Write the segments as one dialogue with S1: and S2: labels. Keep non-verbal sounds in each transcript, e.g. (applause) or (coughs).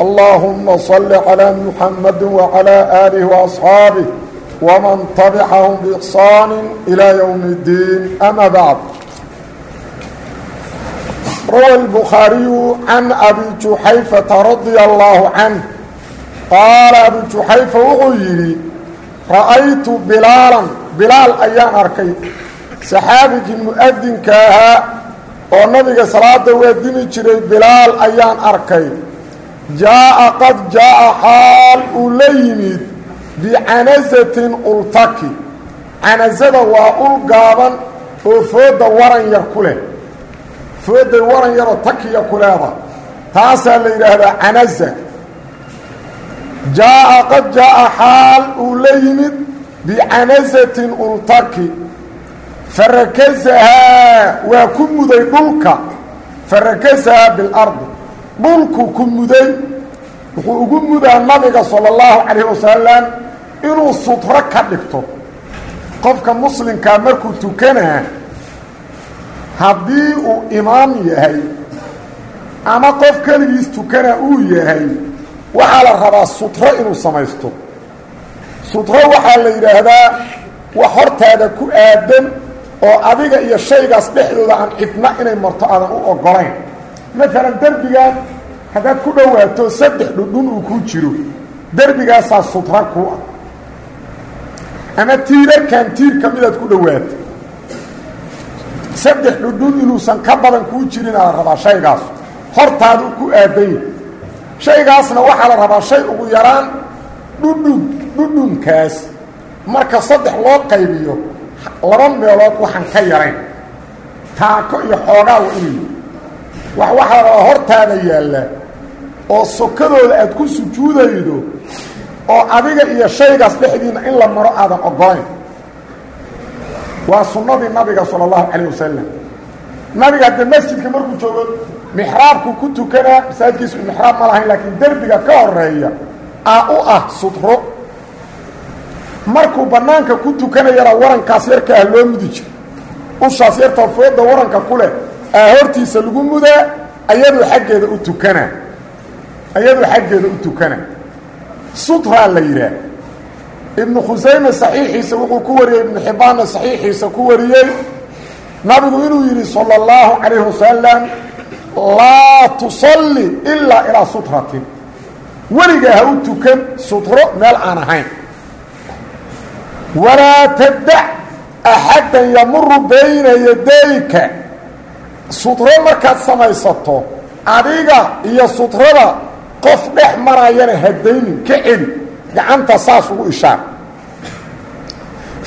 S1: اللهم صل على محمد وعلى آله وأصحابه ومن تبعهم بإحسان إلى يوم الدين أما بعد روى البخاري عن أبي جحيفة رضي الله عنه قال أبي جحيفة وغيري رأيت بلالا بلال أيان أركي سحابك المؤذن كاها ونبي صلاة ويدمي جري بلال أيان أركي jaa'a qad jaa'a xaal uu la yimid bicanasatin ultaki. Canasada waa ul gaaban oo foodda waran yar ku leh. Foodday waran yaroo takiya ku leeda. Taasaa la yidhaahdaa canasa jaa'a qad jaa'a xaal uu la yimid bicanasatin ultaki. Farakasahaa waa ku muday dhulka. Farakasahaa bilardi dhulku ku muday wuxuu ugu mudaa nabiga sala allahu calayhi wasalam inuu sutro ka dhigto. Qofka muslimkaa markuu tukanaa haddii uu imaam yahay ama qof keligiis tukanaa uu yahay waxaa la rabaa sutro inuu samaysto. Sutro waxaa la yidhaahdaa wax hortaada ku aadan oo adiga iyo shaygaas dhexdooda aan cidna inay marto aadan u ogolayn maalan derbigan haddaad ku dhowaato saddex dhudhun uu ku jiro derbigaasaa sutra ku ah. Ama tiirarkan tiir ka midaad ku dhowaato. Saddex dhudhun inuusan ka badan kuu jirin la rabaa shaygaas hortaadu ku aadanya shaygaasna waxaa la rabaa shay ugu yaraan dhudhun dhudhunkaas. Marka saddex loo qaybiyo laba meelood waxaan ka yarayn. Taako iyo xoogaa wa inay wax waxaa la rabaa hortaada yaalla oo sokadooda aad ku sujuudaydo oo adiga iyo shaygaas dhexdiina in la maro aadan ogolayn waa sunnadii nabiga sala allahu calayh wasalam nabiga haddee masjidka markuu joogo mixraabku ku tukanaa masaajidkiisu mixraab ma lahayn laakiin derbiga ka horreeya aa u ah sudro markuu bannaanka ku tukanayana warankaas yarka ah loo mudi jiro ushaas yarta fooda waranka ku leh aa hortiisa lagu mudaa ayadoo xaggeeda u tukana ayadoo xaggeeda u tukana. Sutraa la yidhaah ibnu khusayme saxiixiisa wuxuu ku wariyey ibnu xibbaanna saxiixiisa ku wariyey nabigu inuu yidhi sala allahu calayhi wasalam laa tusalli ilaa ilaa sutratin weligaa ha u tukan sutro meel aan ahayn. Walaa tadac axaddan yamuru bayna yadayka. Sutro markaad samaysato adiga iyo sutrada qof dhex marayana hadaynin ka celi gacanta saas ugu ishaar.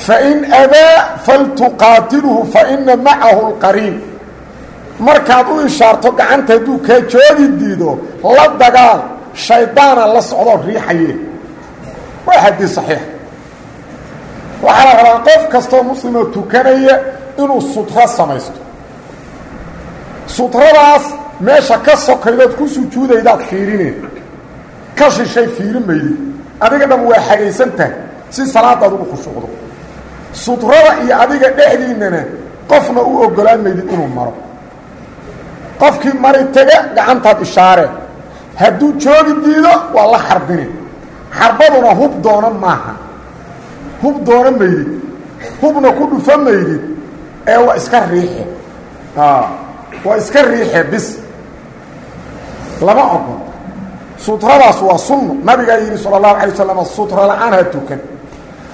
S1: Fain abaa faltuqaatilhu faina macahu lqariin markaad u ishaarto gacanta hadduu kaa joogi diido la dagaal shaydaana la socdoo riixaye. Waa xadiis saxiix. Waxaa la rabaa qof kastoo muslimoo tukanaya inuu sutro samaysto. Sutradaas meesha ka sokaydood ku sujuudaydaad fiirine ka shishay fiiri maydid adiga dham waa xagaysan tahay. Si salaadaad ugu khushuucdo sutrada iyo adiga dhexdiinnana qofna u ogolaan maydid inuu maro. Qofkii mari tega gacantaad ishaaree hadduu joogi diido waa la xarbine xarbaduna hub doona maaha. Hub doona maydid hubna ku dhufa maydid ee waa iska riixe waa iska riixe bis lama ogol sutradaas waa sunno nabigaa yidhi sala allahu alay wasalam sutra la'aan ha tukan.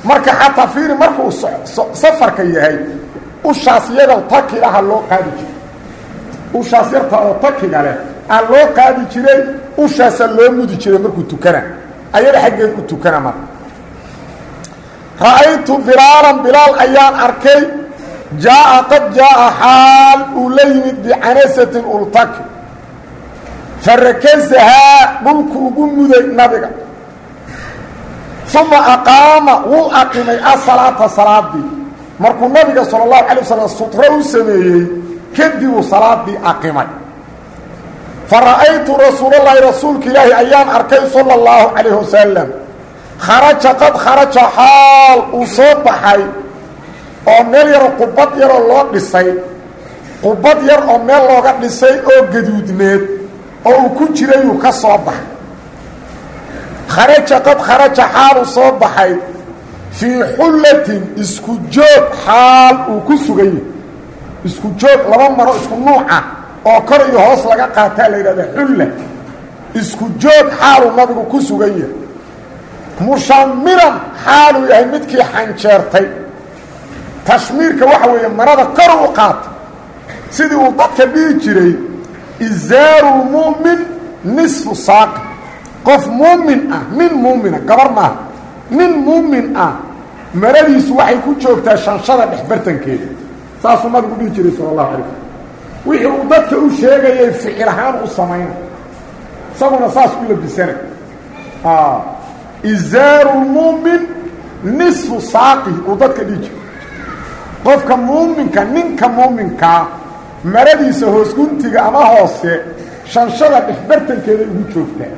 S1: Marka xataa fiiri markuu safarka yahay ushaas yada takilaha loo qaadi jiray. Ushaas yarta oo takiga leh aa loo qaadi jiray ushaasa loo mudi jiray markuu tukana. Ayada xaggeed u tukana marka ra'aytu bilaalan bilaal ayaan arkay jaaءa qad jaaءa xaal uu la yimid bicanasatin ultaki farakasahaa dhulku ugu muday nabiga. Uma aqaama wuu aqimay asalaata salaadii. Markuu nabiga sala allahu calay wasalam sutro u sameeyey kadibuu salaadii aqimay. Fa ra'aytu rasuulallaahi rasuulka ilaahi ayaan arkay sala allahu calayh wasalam kharaja qad kharaja xaal uu soo baxay oo meel yaroo qubad yaroo loo dhisay. Qubad yar oo meel looga dhisay oo gaduudneed oo uu ku jirayuu ka soo baxay. Kharaja qad kharaja xaal uu soo baxay fii xullatin isku joog xaal uu ku sugan yahay isku joog laba maro isku nuuca oo kor iyo hoos laga qaataa la yidhahda xulla. Isku joog xaaluu nabigu ku sugan yahay mushamiran xaaluu yahay midkii xanjeertay. Tashmiirka waxa weeye marada kor u qaata sidii uu dadka dhihi jiray izaarulmu'min nisfu saaqi qof muumin ah nin muumina gabar maaha nin ah maradiisu waxay ku joogtaa shanshada dhexbartankeeda saasuu nabigu dhihi jiray sala allahu alay slm wixii dadka u sheegayay ficil ahaan u samayna isaguna saas u labisana izaarulmu'min nisfu saaqi uu dadka dhihi jiray qofka muuminka ninka muuminkaa maradiisa hoos guntiga ama hoose shanshada dhexbartankeeda ugu joogtaa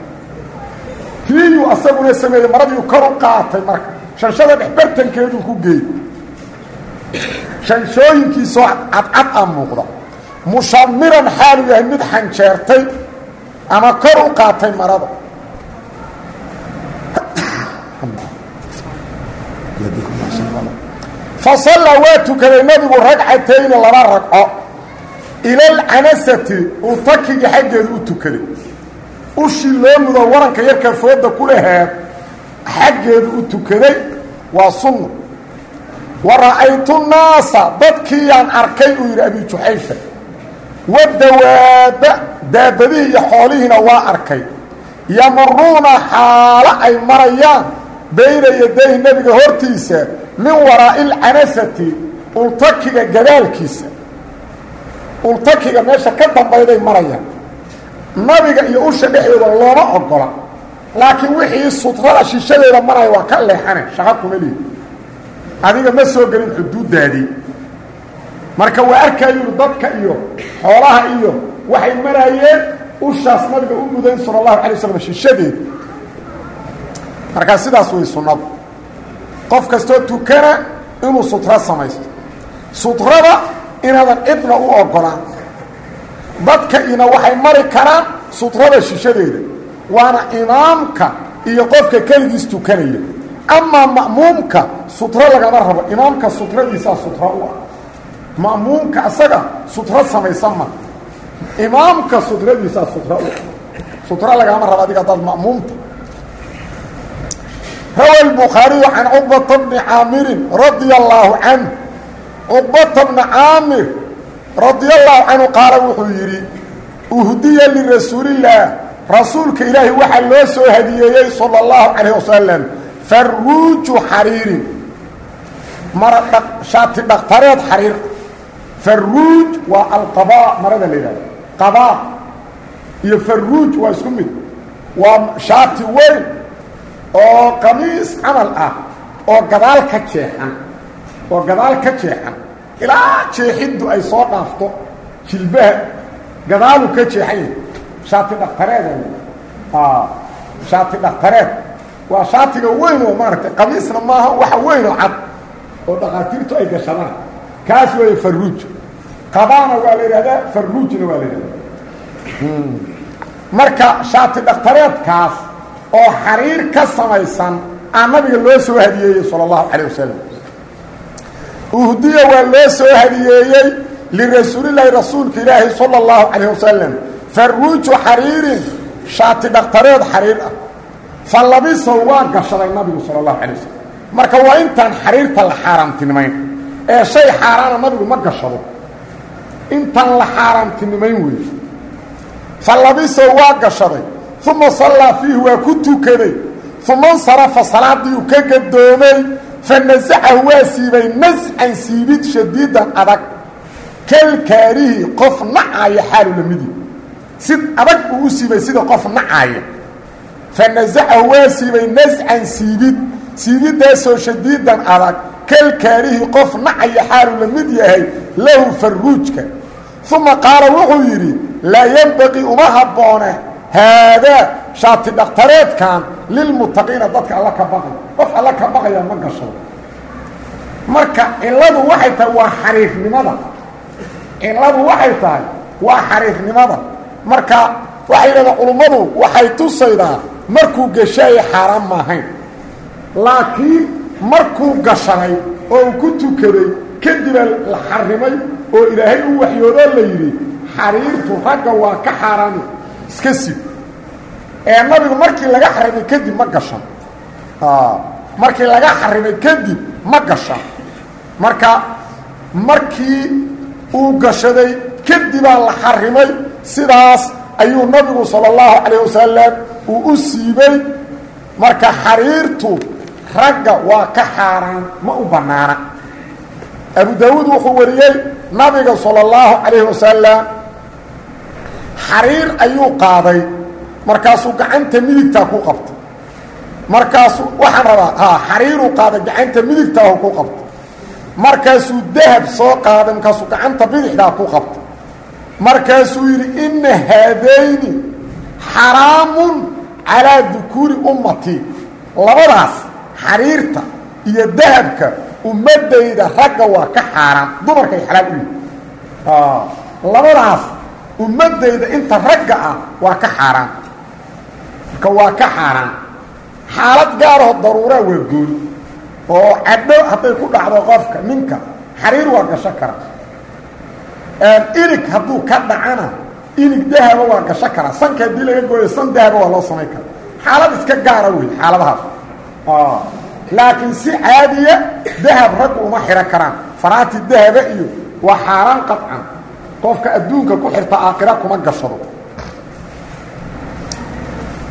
S1: tiiyuu asaguna sameeyey maradiiu kor u qaatay marka. Shanshada dhexbartankeeduu ku geeyey. Shanshooyinkiisoo cadcad a muuqda mushamiran xaaluu yahay mid xanjeertay ama kor u qaatay marada (coughs) fasallaa waa tukaday nabigu ragcatayni laba ragco ilalcanasati uu takigii xaggeedu u tukaday. Ushii loo mudo waranka yarkaa fooda ku laheed xaggeedu u tukaday waa sunna. Wa ra'aytu naasa dadkiiyaan arkay uu yidhi abi juxayfa wadawaaba daabadihii iyo xoolihiina waa arkay. Yamuruuna xaalo ay marayaan bayna yadayhi nebiga hortiisa min waraa'i alcanasati ultakiga gadaalkiisa ultakiga meesha ka dambayday marayaan nabiga iyo usha dhexdooda looma ogola laakiin wixii sutrada shishadeeda maraya waa ka leexane shaqo kuma lihi. Adiga ma soo gelin xuduuddaadii marka waa arkayuu dadka iyo xoolaha iyo waxay maraayeen ushaas nabiga u mudayn sala allahu calay waslam shishadeeda markaa sidaas way sunnadu qof kastoo tukana inuu sutro samaysto. Sutrada inaadan cidna u ogolaan dadka ina waxay mari karaan sutrada shishadeeda. Waana imaamka iyo qofka keligiis tukanaya. Amaa ma'muumka sutro lagama rabo imaamka sutradiisaa sutro u ah. Ma'muumka asaga sutro samaysan ma. Imaamka sutradiisaa sutro u ah. Sutro lagama rabo adiga dad ma'muumta. Rawa الbukhaariyu can cuqbata bni caamirin radia allaahu canh cuqbata bna caamir radia allahu canhu qaala wuxuu yidhi uhdiya lirasuulillaah rasuulka ilaahi waxaa loo soo hadiyeeyey sala اllahu calayh wasalam farruuju xariirin. Mara shaati dhaktareed xariir. Farruuj waa alqabaa marada la yidhahdo. Qabaa iyo farruuj waa isku mid. Waa shaati weyn oo qamiis camal ah oo gadaal ka jeexan oo gadaal ka jeexan. Ilaa jeexiddu ay soo dhaafto jilbaha gadaaluu ka jeexan yahay. Shaati dhaktareeda shaati dhaktareed waa shaatiga weyn oo maaragtay qamiisna maaha waxa weyn oo cad oo dhakhaatiirtu ay gashadaan kaas weeye farruuj. Qabaana waa la yidhahdaa farruujna waa la yidhahdaa marka shaati dhaktareedkaas oo xariir ka samaysan aa nabiga loo soo hadiyeeyey sala allahu calayh wasalam uhdiya waa loo soo hadiyeeyey lirasuulillaahi rasuulka ilaahi sala allahu calayh wasalam farruuju xariirin shaati dhaktareed xariir ah. Fa labisow waa gashaday nabigu sala allahu calay wasalam marka waa intaan xariirta la xaaraamtinimayn ee shay xaaraana nabigu ma gashado. Intaan la xaaraamtinimayn weeye fa labisow waa gashaday uma sallaa fiihi waa ku tukaday. Uma insarafa salaadii ka gadoomay fa nasacahu waa siibay nascan siibid shadiidan adag kalkaarihi qof nacaya xaalu la midi si adag uu u siibay sida qof nacaaya fa nasacahu waa siibay nascan siibid siibidaasoo shadiidan adag kalkaarihi qof nacaya xaalu la mid yahay lahu faruujka uma qaala wuxuu yidhi laa yenbaqii uma habboone haadaa shaati dhaktareedkan lilmuttaqiina dadka alla ka baqaya qof alla ka baqaya ma gasho. Marka cilladu waxay tahay waa xariifnimada. Cilladu waxay tahay waa xariifnimada. Marka waxay yidhahdeen culummadu waxay tusaydaa markuu gashaaye xaaraan maahayn laakiin markuu gashaday oo uu ku tukaday kadibaa la xarimay oo ilaahay u waxyoodoo la yidhi xariirtu ragga waa ka xaaraani iska sib ee nabigu markii laga xarimay kadib ma gashan markii laga xarimay kadib ma gashan marka markii uu gashaday kadibaa la xarimay sidaas ayuu nabigu sala allahu calayh wasalam uu u siibay. Marka xariirtu ragga waa ka xaaraan ma u bannaana. Abu daawuud wuxuu wariyey nabiga sala allahu calayhi wasalam xariir ayuu qaaday markaasuu gacanta midigtaa ku qabtay markaasuu waxaan rabaa xariiruu qaaday gacanta midigtaahu ku qabtay markaasuu dahab soo qaaday markaasuu gacanta bidixdaa ku qabtay markaasuu yidhi inna haadayni xaraamun calaa dukuuri ummatii labadaas xariirta iyo dahabka ummaddayda ragga waa ka xaaraan dumarkay xalaal u labadaas ummaddayda inta ragga ah waa ka xaaraan marka ka xaaraan. Xaalad gaaroo daruuraa waa gooni. Oo cadho hadday ku dhacdo qofka ninka xariir waa gasho kara. Ilig hadduu ka dhacana ilig dahaba waa gasho karaa sanka haddii laga gooyo san dahaba waa loo samayn kara. Xaalad iska gaara wey xaaladahaas. Laakiin si caadiya dahab raggu uma xidho karaan. Faraati dahaba iyo waa xaaraan qaطcan qofka adduunka ku xirta aakhira kuma gashado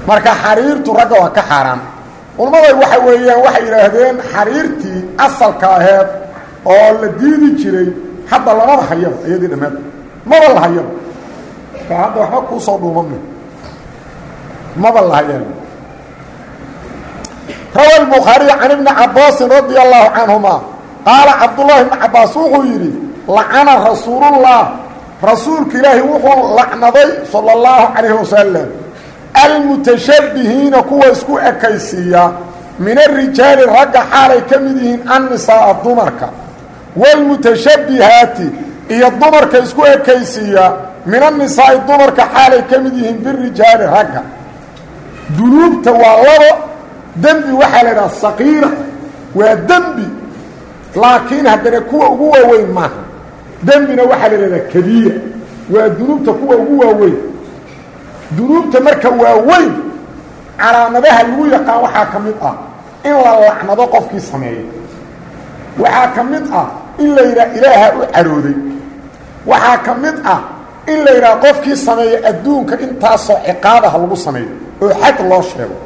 S1: marka xariirtu ragga waa ka xaaraam. Culummaday waxa weeyaan waxay yidhaahdeen xariirtii asalka aheed oo la diidi jiray hadda lamaba hayaba iyadii dhammaad. Maba la hayaba hadda waxba kuusoo dhuumami maba la hayaba rawa lbukhaariy can ibni cabaasin radia allaahu canhuma. Qaala cabdullaahi bni cabbaas wuxuu yidhi lacana rasuulullah. Rasuulka ilaahi wuxuu lacnaday sala allahu calayhi wasalam almutashabbihiina kuwa isku ekaysiiya min arijaali ragga xaalay ka mid yihiin annisaaa dumarka wاlmutashabbihaati iyo dumarka isku ekaysiiya min annisaa'i dumarka xaalay ka mid yihiin birijaali ragga dunuubta waa labo dembi waxaa la idhaha saqiira waa dembi laakiin haddana kuwa ugu waaweyn maaha dembina waxaa la idhahdaa kabiira waa dunuubta kuwa ugu waaweyn dunuubta marka waaweyn calaamadaha lagu yaqaan waxaa ka mid ah in la lacnado qofkii sameeyey. Waxaa ka mid ah in la yidhaha ilaaha u carooday. Waxaa ka mid ah in la yidhaha qofkii sameeya adduunka intaasoo ciqaabaha lagu sameeyo oo xad loo sheego.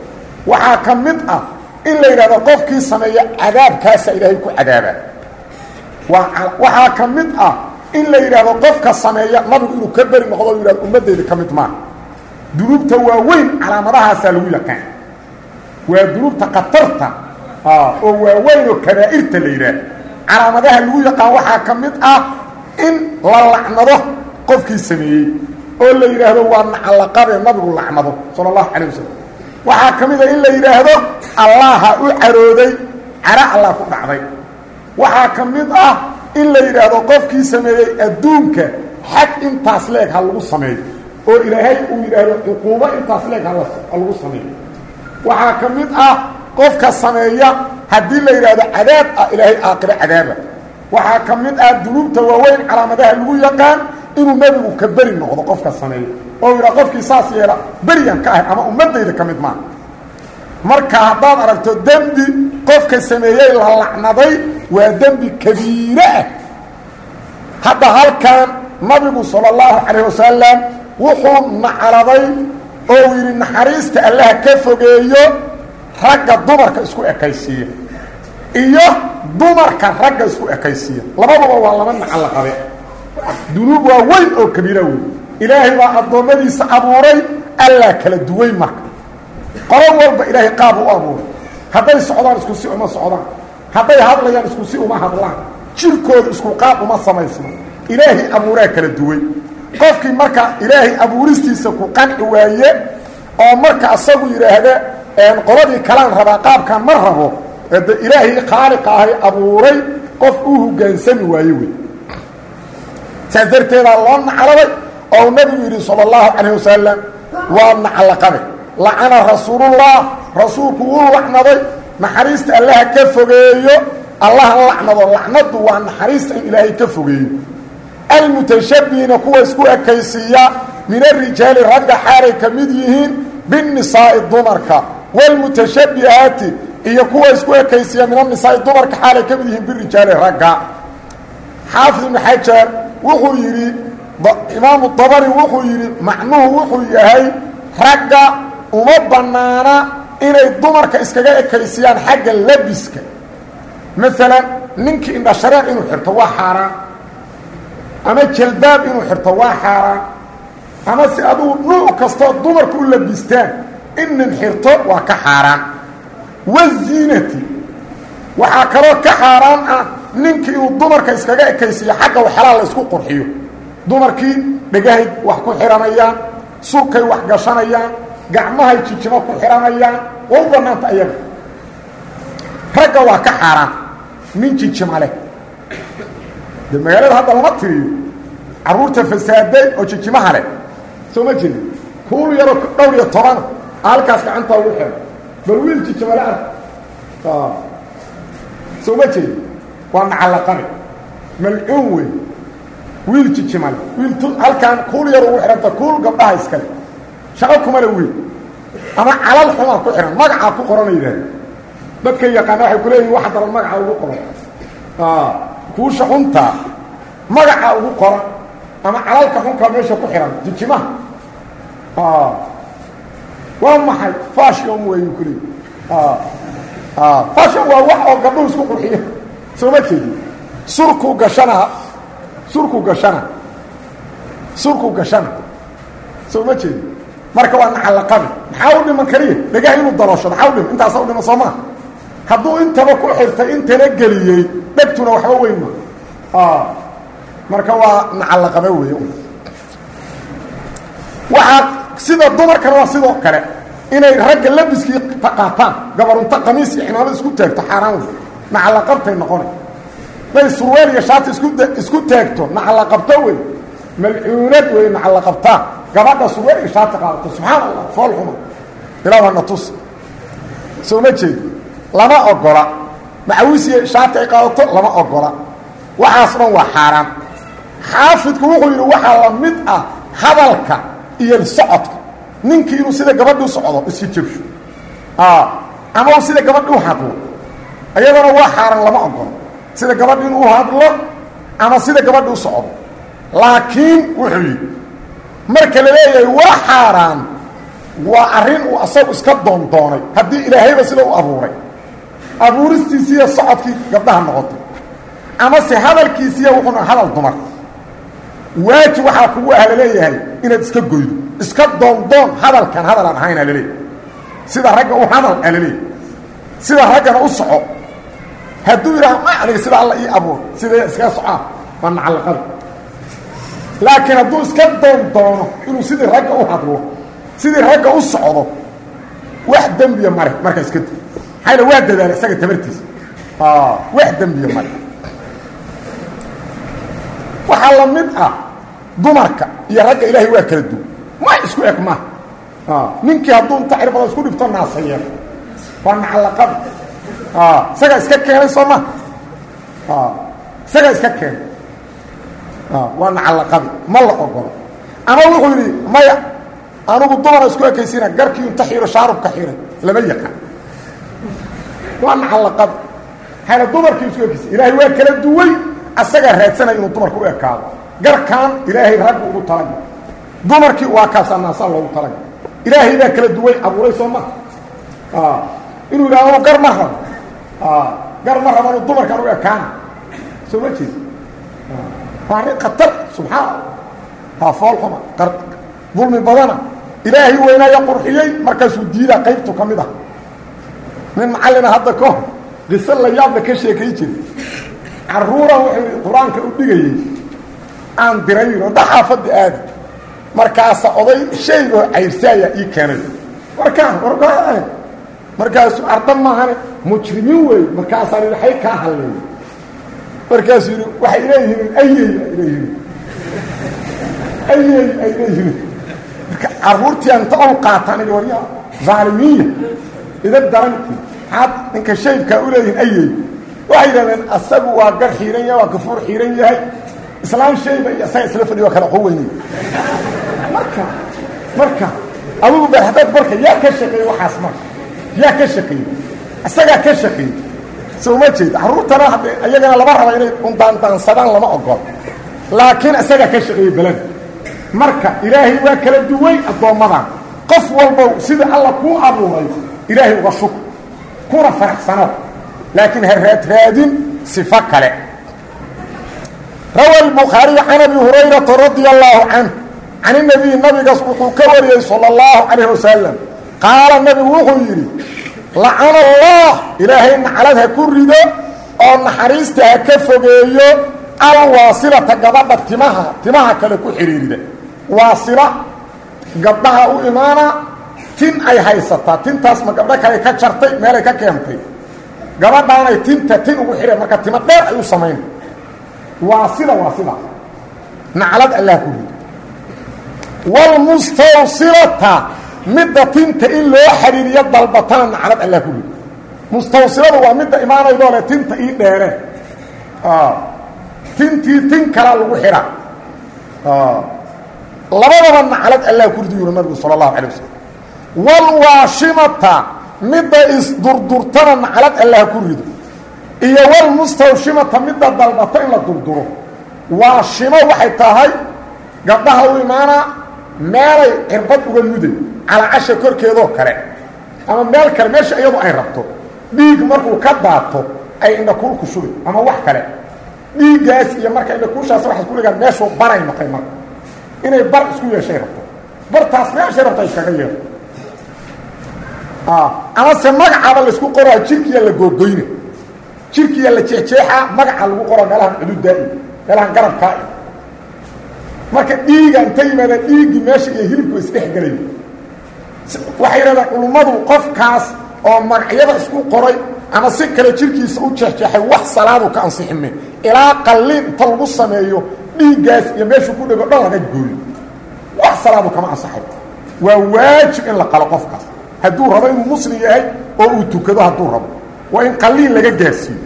S1: Waxaa ka mid ah in la yidhahdo qofkii sameeya cadaabkaasa ilaahay ku cadaabaa. Waxaa ka mid ah in la yidhaahdo qofka sameeya nabigu inuu ka beri noqdo yidhahdo ummaddeeda ka mid maaha dunuubta waaweyn calaamadahaasaa lagu yaqaan. Waa dunuubta katarta oo waaweyn oo kabaa'irta la yidhaah calaamadaha lagu yaqaan waxaa ka mid ah in la lacnado qofkii sameeyey oo la yidhaahdo waa nacallaqabee nabigu lacnado sala allahu calay wasalam waxaa ka mid a in la yidhaahdo allaha u carooday cara allah ku dhacday. Waxaa ka mid ah in la yidhaahdo qofkii sameeyey adduunka xad intaas leeg ha lagu sameeyo oo ilaahay uu yidhaahdo cuquubo intaas leeg ha lagu sameeyo. Waxaa ka mid ah qofka sameeya haddii la yidhaahdo cadaab ah ilaahay aakhiro cadaaba. Waxaa ka mid ah dunuubta waaweyn calaamadaha lagu yaqaan inuu nebigu ka beri noqdo qofka sameeyo oo yidhaa qofkii saas yeela beriyan ka ahay ama ummaddayda ka mid maaha marka haddaad aragto dembi qofka sameeyey la lacnaday waa dembi kabiire ah. Hadda halkan nabigu sala allahu calayh wasalam wuxuu nacladay oo yidhi naxariista allaha ka fogeeyo ragga dumarka isku ekaysiiya. Iyo dumarka ragga isku ekaysiiya. Labadaba waa laba nacal la qabe dunuub waa weyn oo kabiira wey ilaahay baa addoommadiisa abuuray allaa kala duway marka. Qolo walba ilaahay qaab u abuuray. Hadday socdaan isku si uma socdaan. Hadday hadlayaan isku si uma hadlaan. Jirkooda isku qaab uma samaysno. Ilaahay abuuraa kala duway qofkii marka ilaahay abuuristiisa ku qanci waaye oo marka asagu yidhaahda qoladii kalaan rabaa qaabkaan ma rabo de ilaahay khaaliqa ahay abuuray qof uu hogaansami waaye wey. Saas darteedaa loo nacladay oo nabigu yidhi sala allahu calayh wasalam waa naclaqabe lacana rasuulullah. Rasuulku wuu lacnaday. Naxariista allaha ka fogeeyo allaha lacnado lacnadu waa naxariista in ilaahay ka fogeeyo almutashabbihiina kuwa isku ekaysiiya min arijaali ragga xaalay ka mid yihiin binnisaa'i dumarka waalmutashabbihaati iyo kuwa isku ekaysiiya min annisaa'i dumarka xaalay ka mid yihiin birijaali ragga xaafid ibnu xajar wuxuu yidhi imaamu dabari wuxuu yidhi macnuhu wuxuu yahay ragga uma bannaana inay dumarka iskaga ekaysiyaan xagga labiska maalan ninkii indhashareer inuu xirto waa xaaraan ama jalbaab inuu xirto waa xaaraan. Ama si adugu nuuc kastoo dumarku u labistaan in nin xirto waa ka xaaraan. Waziinati waxaa kaloo ka xaaraan ah ninkii inuu dumarka iskaga ekaysiiyo xagga waxalaa la isku qurxiyo. Dumarkii dhegahay wax ku xihanayaan surkay wax gashanayaan gacmahay jijimo ku xihanayaan waa u bannaanta ayaga. Ragga waa ka xaaraan nin jijima leh de magaalada hadda lama tiriyo carruurta fasaaday oo jijimaha leh soo ma jeedi kuul yaroo dhowr iyo tobana halkaas gacanta ugu xiro bal wiil jijimale ark soo ma jeedi waa nacallaqane malcuun wey wiil jijimale wiil halkaan kuul yar ugu xihanta kuul gabdhaha iskale. Shaqo kuma le wiil. Ama calal xumaa ku xihan magacaa ku qorana yidhahda dadka yaqaana waxay ku leeyihiin waxa daran magaca ugu qoran kuusha xuntaa magaca ugu qoran ama calalka xunkaa meesha ku xihan jijimaha waa maxay? Fashion weyu ku leeyi fashion waa wax oo gabdhuhu isku qurxiya. Soo ma jeedi surkuu gashana. Surkuu gashana. Surkuu gashana. Soo ma jeedi marka waa nacallaqabi maxaa u dhiman kaliya dhagaha inuu daloosho maxaa u dhiman? Intaasa u dhiman soo maa hadduu intaba ku xirtay intana geliyey dhegtuna waxba weyn ma. Marka waa nacallaqabe wey waxaa sida dumarkana waa sidoo kale inay ragga labiskii qaataan gabarunta qamiis iyo cimaamad isku taagto xaaraan wey nacallaqabtay noqonay day surweel iyo shaati isku taagto nacallaqabto wey malcuunad wey nacallaqabtaa gabadha surweel iyo shaati qaadato subxaan allah fool xuma ilaahana tus. Soo ma jeedi lama ogola macawisiya shaati ay qaadato lama ogola. Waxaas dhan waa xaaraan xaafidku wuxuu yidhi waxaa la mid ah hadalka iyo socodka. Ninkii inuu sida gabadhi u socdo iska jabsho ama u sida gabadhi u hadlo. Iyadana waa xaaraan lama ogola. Sida gabadhi inuu hadlo ama sida gabadhi u socdo. Laakiin wuxuu yidhi marka la leeyahay waa xaaraan waa arrin uu asagu iska doondoonay haddii ilaahayba sida u abuuray abuuristiisiiyo socodkii gabdhaha noqotay. Ama se hadalkiisiiya wuxuuna hadal dumar. Waajib waxaa kugu ah la leeyahay inaad iska goydo iska doondoon hadalkan hadal aan ahayn alaleeyahy sida ragga u hadal alaleeyahy sida raggana u soco. Hadduu yidhaha ma aniga sida alla ii abuur sidee iskaga socaa waa nacallaqada laakiin hadduu iska doondoono inuu sidii ragga u hadlo sidii ragga u socdo wax dembiya male markaa iska du maxayna waa dadaala isaga tabartiisa. Wax dembiya male waxaa la mid ah dumarka iyo ragga ilaahay waa kala duwan. Ma isku eg maaha ninkii hadduu inta cirbada isku dhibto naasayeer waa nacallaqada isagaa iska keenay soo ma. Isagaa iska keenay. Waa nacallaqadi ma la ogolo ama wuxuu yidhi maya anugu dumara isku ekaysiina garkii inta xiiro shaarubka xiray lama yaqaan waa nacallaqada hayna dumarkii isku ekaysi ilaahay waa kala duway. Asagaa raadsanaya inuu dumarka u ekaado. Garkaan ilaahay ragga ugu talaga dumarkii waa kaasaa naasaa loogu talaga ilaahay baa kala duway. Abuuray soo ma. Inuu yidhahdo gar ma rabo. Gar ma rabo inuu dumarkaan u ekaana. Soo ma jeed waa arrin khatar. Subxaan allah ha foolxuma dulmi badana. Ilaahay weynaaya qurxiyey. Markaasuu diidaa qaybtu ka mid ah nin macallina hadda ka hor qiso la yaabla ka sheekay jiray carruuran wuxuu qur'aanka u dhigayey aan dirayn oo daxaafadda aadi markaasa oday shaygoo cayrsaaya ii keenay. Warkaan warkaa markaasuu arda maahane mujrimiin wey markaasaan yidhi hay kaa halleey markaasuu yidhi waxay leeyihiin ayey ay leeyihiin ayey ay leeyihiin marka carruurtii anta on qaataan i waryaa zaalimiya ida daranti maxaad ninka shaybkaa u leeyihiin ayey waxay yidhahdeen asagu waa gar xiiran yahay waa gafuur xiiran yahay. Islaan shayba iyo asaga isla fadhiyo kala quweynay marka marka adugu ba haddaad marka yaa ka shaqeeyey waxaas marka yaa ka shaqeeyey isagaa ka shaqeeyey so uma jeeda carruurtana hadde iyagana lama raba inay undaandaansadaan lama ogolo laakiin isagaa ka shaqeeyey belada marka ilaahay waa kala duway addoommadan qof walbow sida alla kuu abuuray ilaahay uga shug kuna faraxsano laakiin ha raadraadin sifo kale. Rawa bukhaariy can abi hurayrata radia allaahu canh can inabiy nabigaas wuxuu ka wariyey sala allahu calayh wasalam qaala nabigu wuxuu yidhi lacana allah ilaahay naclad ha rido oo naxariista ha ka fogeeyo alwaasilata gabadha timaha timaha kale ku xidhiirida waasila gabdhaha u imaana tin ay haysataa tintaas ma gabdho kale ka jartay meelay ka keentay. Gabadhaanay tinta tin ugu xidheen marka timo dheer ay u samayn. Waa sida waa sida. Naclad allah ku rido wlmustawsilata midda tinta in loo xidhiiriyo dalbatana naclad allah ku rido mustawsiladu waa midda imaanaydoo le tinta ii dheere. Tintii tin kalaa lagu xidha. Labadaba naclad allah ku rido yuri nabigu sala allahu calay wasalam walwaashimata midda isdurdurtana naclad allah ku rido iyo walmustawshimata midda dalbata in la durduro waashimo waxay tahay gabdhaha u imaanaa meelay cirbad uga muday calacasha korkeedoo kale ama meel kale meesha iyadu ay rabto dhiig markuu ka daato ay indhakuulku shubay ama wax kale dhiiggaas iyo marka indhakuushaas waxay isku dhigaan meeshuu baray noqay marka inay bar isku yeeshay rabto bartaas meeshay rabto ay yeeho amase magacaaba laysku qoraa jirkiya la googoyna jirkiya la jeexjeexa magaca lagu qoro meelahan cududaa iyo meelahan garabkaa marka dhiiga inta yimaadaan dhiiggii meesha iyo hilibku isdhexgelay waxay yidhahdaan culummadu qofkaas oo magacyada isku qoray ama si kale jirkiisa u jeexjeexay wax salaadu ka ansixime. Ilaa qalliin inta lagu sameeyo dhiiggaas iyo meeshuu ku dhego dhan laga gooyo. Wax salaadu kama ansaxay. Waa waajib in la qalo qofkaas hadduu rabo inuu muslim yahay oo uu tukado hadduu rabo. Waa in qalliin laga gaarsiiyo.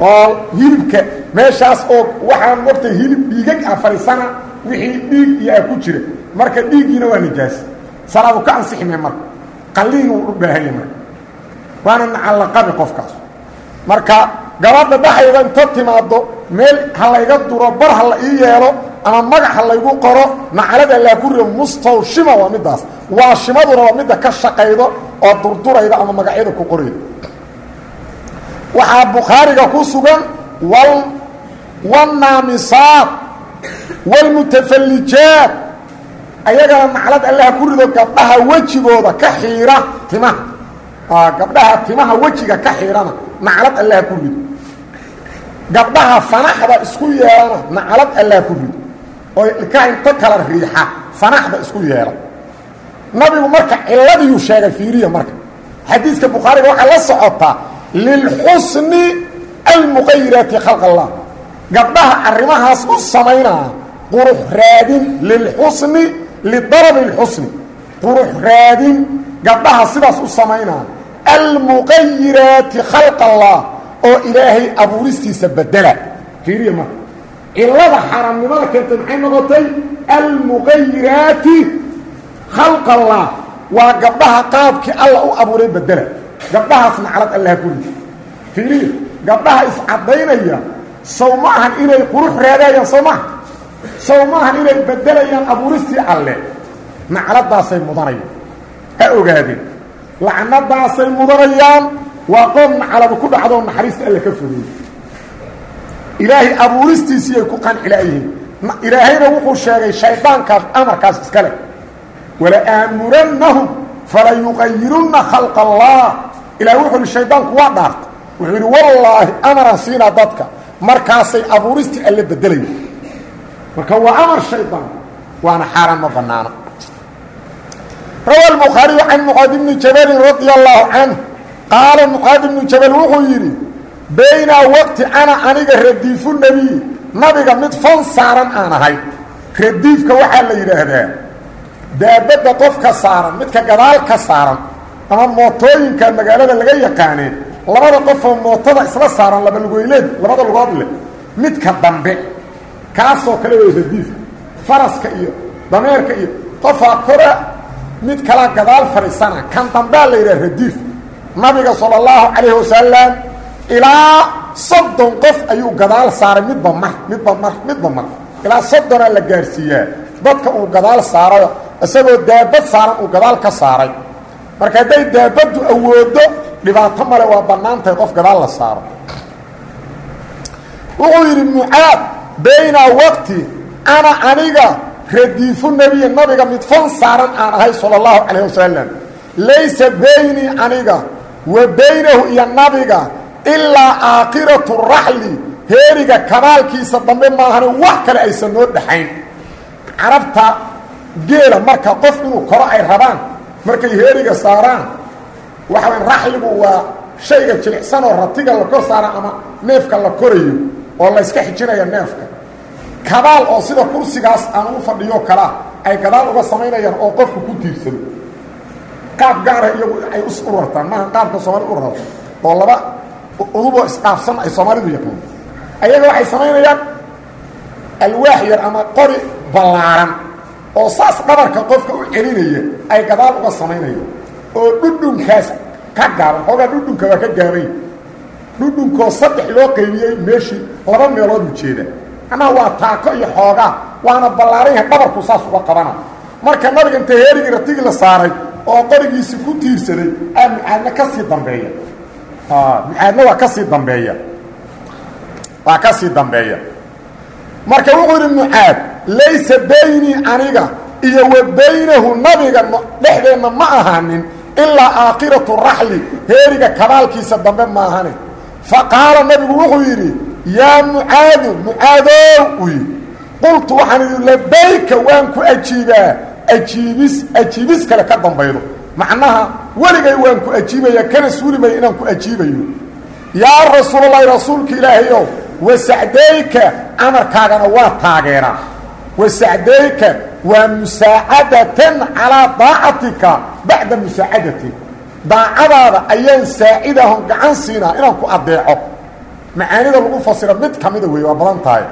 S1: Oo hilibka meeshaas oo waxaan mogtay hilib dhiigag ah fadhiisana wixii dhiig iyo ah ku jira. Marka dhiiggiina waa nijaasi salaadu ka ansixime marka. Qalliin uu u baahanya marka. Waana nacallaqabi qofkaas marka gabadha dhaxayda inta timaado meel ha layga duro bar ha la ii yeelo ama magac ha laygu qoro nacalada laa ku rido mustawshima waa middaas waashimaduna waa midda ka shaqaydo oo durdurayda ama magacyada ku qorayda waxaa bukhaariga ku sugan wal wاnnaamisaat wاlmutafallijaat ayagana naclad allaha ku rido gabdhaha wejigooda ka xiira timaha. Gabdhaha timaha wejiga ka xiirana naclad allaha ku rido gabdhaha fanaxda isku yeelana naclad allaha ku rido oo ilkaha inta kala riixa fanaxda isku yeela. Nabigu marka ciladiyuu sheegay fiiriya marka. Xadiiska bukhaariga waxaa la socotaa lilxusni almuqayiraati khalq allah gabdhaha arrimahaas u samaynaa qurux raadin lilxusni lidarabi اlxusni qurux raadin gabdhaha sidaas u samaynaa almuqayiraati khalq allah oo ilaahay abuuristiisa bedela. Fiiriya marka cilada xaramnimada keentay maxay noqotay? Almuqayiraati khalq allah waa gabdhaha qaabkii alla u abuuray bedela. Gabdhahaas naclad allah guri fiiriya gabdhaha iscadaynaya sow ma ahan inay qurux raadayaan soo maha sow ma ahan inay bedelayaan abuuristii alle. Nacladaasay mudanayaan. Ha ogaadeen lacnadaasay mudanayaan waa qoom nacladu ku dhacdoo naxariista alle ka fogeeyey ilaahay abuuristiisii ay ku qancilaayihiin ilaahayna wuxuu sheegay shaydaankaas amarkaas iska leh. Wala aamurannahum fala yuqayirunna khalqa allah ilahay wuxuu yihi shaydaanku waa dhaarta wuxuu yidhi wallaahi amaran siinaa dadka. Markaasay abuuristii alle bedelaya marka waa amar shaydaan waana xaaraan ma bannaano. Rawa albukhaariyu can mucaad ibni jabalin radia allaahu canh qaala mucaad ibnu jabal wuxuu yidhi baynaa waqti ana aniga radiifu nebiy nabiga mid fan saaran aan ahay. Radiifka waxaa la yidhaahdaa daabadda qofka saaran midka gadaal ka saaran ama mootooyinka magaalada laga yaqaanee labada qofoo mootada isla saaran laba lugoyleed labada lugood leh midka dambe kaasoo kale way radiifka faraska iyo dameerka iyo qofaa kora mid kalaa gadaal fadhiisana kan dambea la yidhaha radiif nabiga sala allahu calayhi wasalam ilaa soddon qof ayuu gadaal saaray midba mar midba mar midba mar. Ilaa soddonaa la gaarsiiyaa. Dadka uu gadaal saarayo isagoo daabad saaran uu gadaal ka saaray. Marka hadday daabaddu awoodo dhibaato male waa bannaan tahay qof gadaal la saaro. Wuxuu yidhi mucaad baynaa waqti ana aniga radiifu nebiyi nabiga mid fan saaran aan ahay sala allahu calayh wasalam laysa baynii aniga wa baynahu iyo nabiga ilaa aakhiratu raxli heeriga kabaalkiisa dambe maahane wax kale aysan noo dhaxayn. Carabta geela marka qof inuu koro ay rabaan markay heeriga saaraan waxa way raxligu waa shayga jilicsan oo ratiga la kor saara ama neefka la korayo oo la yska xijinayo neefka. Kabaal oo sida kursigaas aan u fadhiyo kalaa ay gadaal uga samaynayaan oo qofku ku tiirsado qaab gaara iyagu ay us urartaan maaha qaabka soomaalida u rarto oo laba uduboo isdhaafsan ay soomaalidu yaqaan. Ayaga waxay samaynayaan alwaax yar ama qori ballaaran oo saas dhabarka qofka u celinaya ay gadaal uga samaynayaan. Oo dhudhunkaas ka gaaban xoogaa dhudhunka waa ka gaabay dhudhunkoo saddex loo qaybiyey meeshii laba meelood ujeeda anaa waa taako iyo xoogaa waana ballaaran yahay dhabarku saas uga qabana. Marka nabiga inta heerigii la saaray oo qorigiisi ku tiirsaday aa mucaadna ka sii dambeeya. Mucaadna waa ka sii dambeeya. Waa ka sii dambeeya. Marka wuxuu yidhi mucaad laysa baynii aniga iyo wa baynahu nabiga dhexdeenna ma ahaanin ilaa aakhiratu raxli heeriga kabaalkiisa dambe maahane fa qaala nabigu wuxuu yidhi yaa mucaadu mucaadow uu yidhi qultu waxaan idhi labayka waan ku ajiibaa ajiibis ajiibis kale ka dambaydo. Macnaha weligay waan ku ajiibaya kana suuli maya inaan ku ajiibayo. Yaa rasuulalahi rasuulka ilaahayow wasacdayka amarkaagana waa taageeraa wasacdayka waa musaacadatan calaa daacatika bacda musaacadati daacadaada ayaan saacidahon gacan siinaa inaan ku adeeco macaanida lagu fasiro mid ka mida wey waa badan tahay.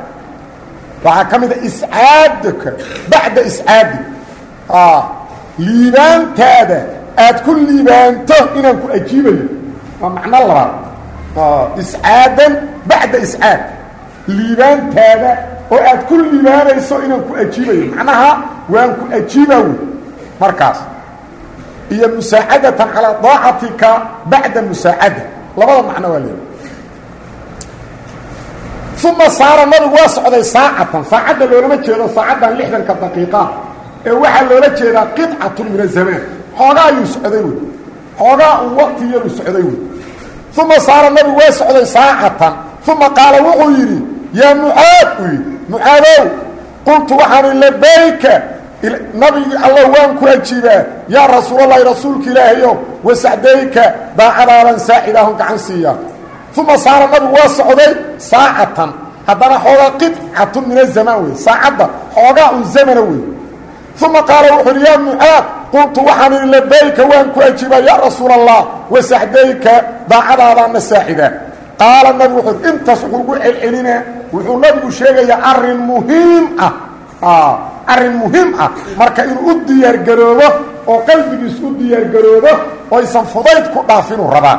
S1: Waxaa ka mida iscaadaka bacda iscaadi liibaantaada. Aad ku liibaanto inaan ku ajiibayo. Waa macno labaad iscaadan bacda iscaad. Liibaantaada oo aad ku liibaanayso inaan ku ajiibayo. Macnaha waan ku ajiibaa wey markaas. Iyo musaacadatan calaa daacatika bacda musaacada. Labada macno waa leeda uma saara nabigu waa socday saacatan. Saacadda loolama jeedo saacaddan lixdanka daqiiqa ee waxaa loola jeedaa qicatun min azamaan xoogaa ayuu socday wey xoogaa uu waqti yaru socday wey uma saara nabigu waa socday saacatan. Uma qaala wuxuu yidhi yaa mucaad uu qultu waxaan labayka nabigii alla waan ku ajiibaa yaa rasuulalahi rasuulka ilaahayow wasacdayka daacadaadan saacidaahun gacan siiya. Uma saara nabigu waa socday saacatan. Haddana xoogaa qidcatun min azamaan wey saacadda xoogaa un zamana wey uma qaala wuxu uhi yaa mucaad qultu waxaan idhi labayka waan ku ajiibaa yaa rasuul allah wasacdayka daacadaadaana saacidaa qaala nabigu wuxuu intaas wuxuu ugu celcelinaa wuxuu nabigu sheegayaa arrin muhiim ah arrin muhiim ah marka inuu u diyaargaroobo oo qalbigiis u diyaargaroobo oysan fudayd ku dhaafinuu rabaa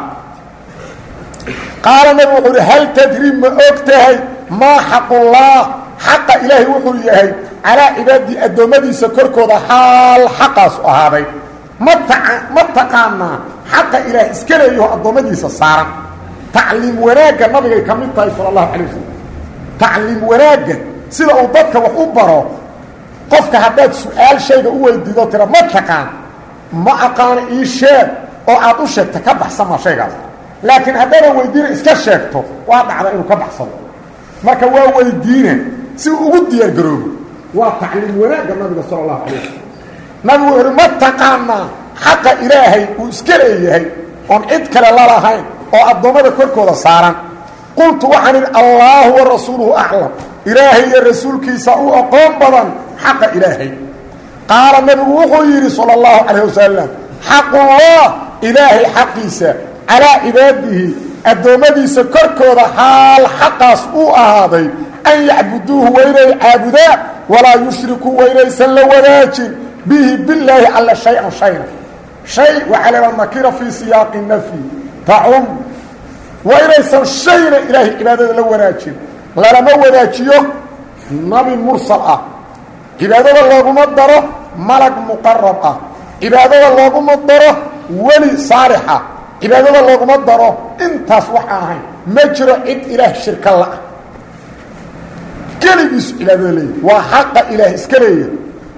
S1: qaala nabigu wuxuu uhi hal tadri ma og tahay maa xaqullah xaqa ilaahay wuxuu yahay calaa cibaadii addoommadiisa korkooda xaal xaqaasu ahaaday. Ma taqaanaa xaqa ilaah iska leeyaho addoommadiisa saaran. Tacliim wanaagga nabigay ka mid tahay sala allahu calay wasalam tacliim wanaagga sida uu dadka wax u baro qofka haddaad su'aal shayga u weydiido tira ma taqaan ma aqaano ii sheeg oo aad u sheegta ka baxsanma shaygaas. Laakiin haddaadan weydiina iska sheegto waa dhacda inuu ka baxsado. Marka waa weydiine si uu ugu diyaargaroobo. Waa tacliim wanaagga nabiga sala allahu calay wasalam nabigu wuxuuhi ma taqaanaa xaqa ilaahay uu iska leeyahay oon cid kale lalahayn oo addoommada korkooda saaran. Qultu waxaan idhi allaahu wa rasuuluhu aclam ilaahay iyo rasuulkiisa u aqoon badan xaqa ilaahay. Qaala nabigu wuxuu yidhi sala allahu calayh wasalam xaqullah ilaahay xaqiisa calaa cibaadihi addoommadiisa korkooda xaal xaqaas uu ahaaday an yacbuduuhu waa inay caabudaan walaa yushrikuu waa inaysan la wadaajin bihi bilaahi alla shay-an shayna shay waxaa leedaha nakira fii siyaaqi nafyi tacum waa inaysan shayna ilaahay cibaadada la wanaajin lalama wadaajiyo nabi mursal ah cibaadada looguma daro malag muqarab ah cibaadada looguma daro weli saalixa cibaadada looguma daro intaas waxa ahayn ma jiro cid ilaah shirka la-ah keligiisu cibaadada leeyahy waa xaqa ilaah iska leeyahay.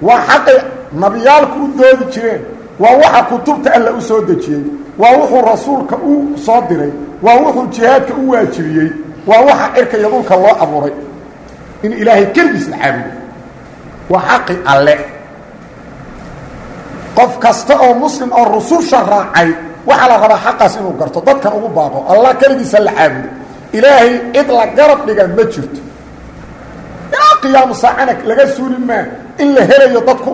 S1: Waa xaqay nabiyaalku u doodi jireen. Waa waxa kutubta alla u soo dejiyey. Waa wuxuu rasuulka u soo diray. Waa wuxuu jihaadka u waajibiyey. Waa waxa cirka iyo dhulka loo abuuray. In ilaahay keligiis la caabudo. Waa xaqi alle. Qof kasta oo muslim oo rususha raacay waxaa la rabaa xaqaas inuu garto. Dadkan ugu baaqo allah keligiisa la caabudo. Ilaahay cid la garab dhiga ma jirto qiyaamu saacana laga suuli maa in la helayo dad ku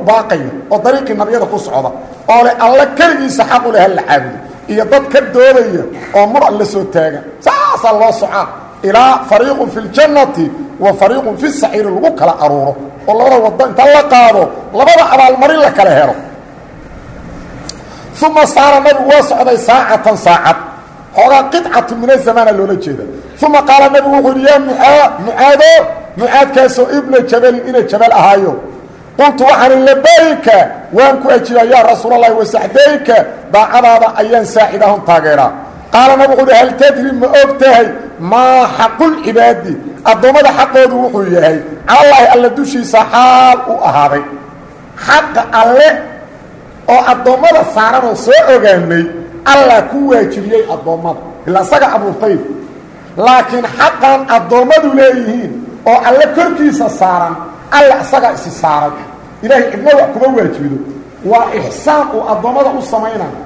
S1: oo dariiqii nabiyada ku socda oo leh alla keligiisa xaq u leh la caabudo iyo dad doodaya oo mur alla soo taagan saasaa loo socaa. Ilaa fariiqun fi ljannati wa fariiqun fi saciiri lagu kala aruuro oo labada wado inta la qaado labada abaalmarin la kala helo. Uma saara nabigu waa socday saacatan saacad. Xoogaa qicatu min azamaana loola jeeda uma qaala nabigu wuxuu yaa mucaado mucaadkaasoo ibna jabalin ina jabal ahaayo. Qultu waxaan labayka waan ku ajiibaa yaa rasuulalahi wasaxdayka daacadaada ayaan saacidahon taageeraa. Qaala nabigu wuxuu hi hal tadri ma og tahay maa xaqulcibaadi addoommada xaqoodu wuxuu yahay calallaahi alla dushiisa xaal u ahaaday. Xaqa alle oo addoommada saaranoo soo ogaanay allah ku waajibiyey addoommada ilaa isaga abuurtay. Laakiin xaqan addoommadu leeyihiin oo alle korkiisa saaran alla isagaa isi saaray. Ilaahay cidna wax kuma waajibido. Waa ixsaan uu addoommada u samaynayo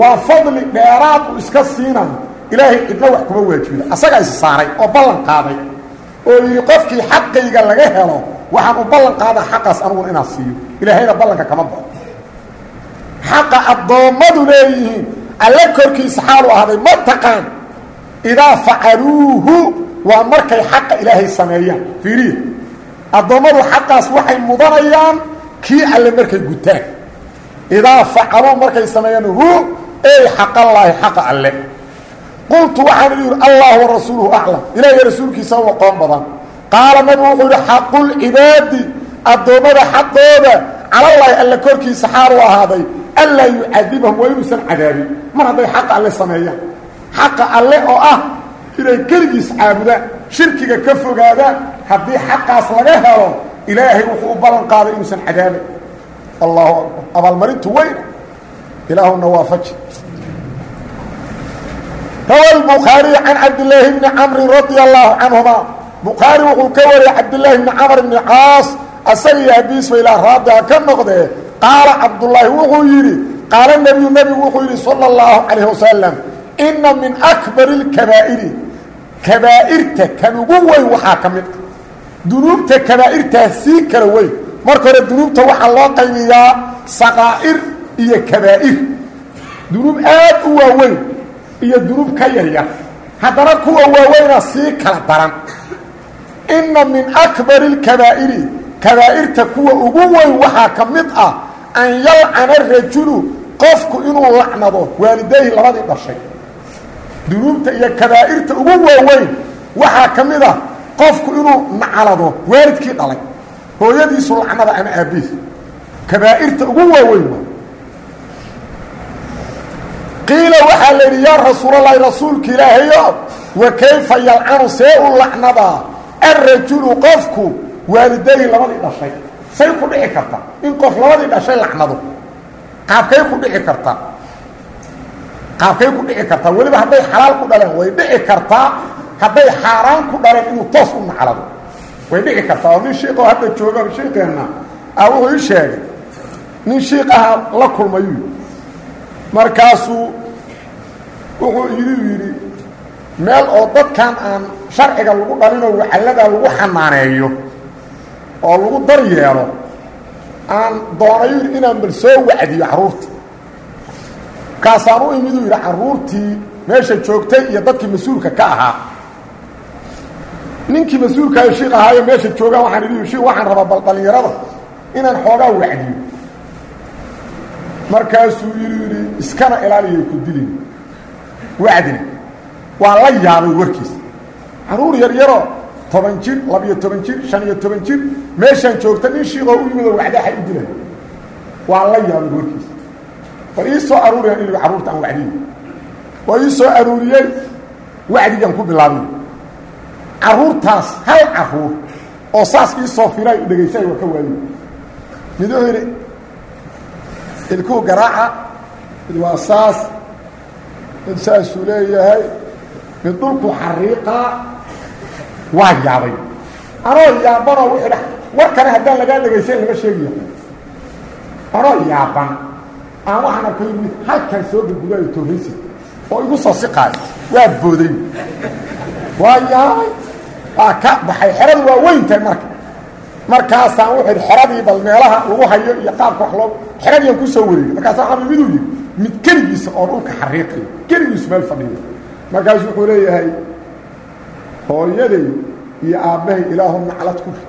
S1: waa fadli dheeraad uu iska siinayo ilaahay cidna wax kuma waajibido. Asagaa isi saaray oo ballan qaaday. Oo yidhi qofkii xaqayga laga helo waxaan u ballan qaadaa xaqaas aniguna inaan siiyo. Ilaahayna ballanka kama bao xaqa addoommadu leeyihiin alle korkiisa xaalu ahday ma taqaan idaa facaluuhu waa markay xaqa ilaahay sameeyaan. Fiiriya addoommadu xaqaas waxay mudanayaan kii alle markay gutaan. Idaa facaluu markay sameeyaan hu ey xaqallaahi xaqa alle. Qultu waxaan idhi allah wa rasuuluhu aclam. Ilaahiy rasuulkiisa u aqoon badan. Qaala nabigu wuxuu yidhi xaqulcibaadi addoommada xaqooda calallaahi alle korkiisa xaalu ahaaday anlaa yucadibahum waa inuusan cadaabin mar hadday xaqa alle sameeyaan. Xaqa alle oo ah inay keligiis caabudaan shirkiga ka fogaadaan haddii xaqaas laga helo ilaahay wuxuu u ballan qaaday inuusan cadaabay allahu akbar. Abaalmarintu weyna ilaahuna waafaji rawa lbukhaariy can cabdilaahi bni camrin radia allahu canhumaa bukhaari wuxuu ka wariyey cabdilaahi bni camr bni caas asaga iyo abiisba ilaa raadiha ka noqdee qaala cabdullaahi wuxuu yidhi qaala nebiyu nebigu wuxuu yidhi sala allahu calayh wasalam ina min akbari اlkabaa'iri kabaa'irta kan ugu weyn waxaa ka mid ah. Dunuubta kabaa'irtaa sii kala weyn. Marka hore dunuubta waxaa loo qaybiyaa saqaa'ir iyo kabaa'ir. Dunuub aad u waaweyn iyo dunuub ka yaryar haddana kuwa waaweyna sii kala daran. Inna min akbari اlkabaa'iri kabaa'irta kuwa ugu weyn waxaa ka mid ah an yalcana rajulu qofku inuu lacnado waalidayhi labadii dhashay dunuubta iyo kabaa'irta ugu waaweyn waxaa ka mid ah qofku inuu nacalado waalidkii dhalay hooyadiisu lacnada ama aabbiis kabaa'irta ugu waaweyn waa qiila waxaa la yidhi yaa rasuulalahi rasuulka ilaahayo wa kayfa yalcanu see u lacnadaa alrajulu qofku waalidayi labadii dhashay. Say ku dhici kartaa in qof labadii dhashay lacnado qaabkay ku dhici kartaa qaabkay ku dhici kartaa weliba hadday xalaal ku dhaleen way dhici kartaa hadday xaaraan ku dhaleen inuu toos u naclado. Way dhici kartaa oo nin shiiqoo hadda jooga shiiqeenna ah wuxuu ii sheegay nin shiiq aha la kulmayuu markaasuu wuxuu yidhi yidhi meel oo dadkan aan sharciga lagu dhalinoo wacalladaa lagu xanaaneeyo oo lagu dar yeelo aan doonayu yidhi inaan bal soo wacdiyo carruurta markaasaan u imiduu yidhi carruurtii meesha joogtay iyo dadkii mas'uulka ka ahaa. Ninkii mas'uulkaayo shiik ahaayo meesha joogaan waxaan idhi shiik waxaan rabaa bal dhallinyarada inaan xoogaa wacdiyo. Markaasuu yidhi yidhi iskana ilaaliyay ku dilin. Wacdina waa la yaabay warkiis. Carruur yar yaroo toban jir labiyo toban jir shan iyo toban jir meeshaan joogta nin shiikoo u yimidoo wacdaxa u dilay. Waa la yaabay warkiis bal ii soo aruuriyaan inigu carruurta aan wacdiyo waa ii soo aruuriyey wacdigaan ku bilaabay carruurtaas hal carruur oo saas ii soo firay u dhegaysay waa ka waayo mid wuxuu yidhi ilkuhu garaaca mid waa saas mid saasuu leeyahay mid dhulku xariiqaa waa yaabay. Anoo yaabanoo wuxuu dha warkana haddaan lagaa dhegaysayn lama sheegiyo. Anoo yaaban aan waxaan arkay mid halkan soo gurguraayo toohaysi oo igu soo siqaayo waa booday waa waa ka baxay xeradu waa weyntahay marka. Markaasaan wuxuu yidhi xeradii bal meelaha lagu hayo iyo qaabka wax loo xeradiian ku soo wareegay markaasa waxaa miduu yidhi mid keligiisa oo dhulka xariiqayo keligiisu meel fadhiyo. Markaasu wuxuu leeyahay hooyaday iyo aabbahay ilaahu naclad ku ri.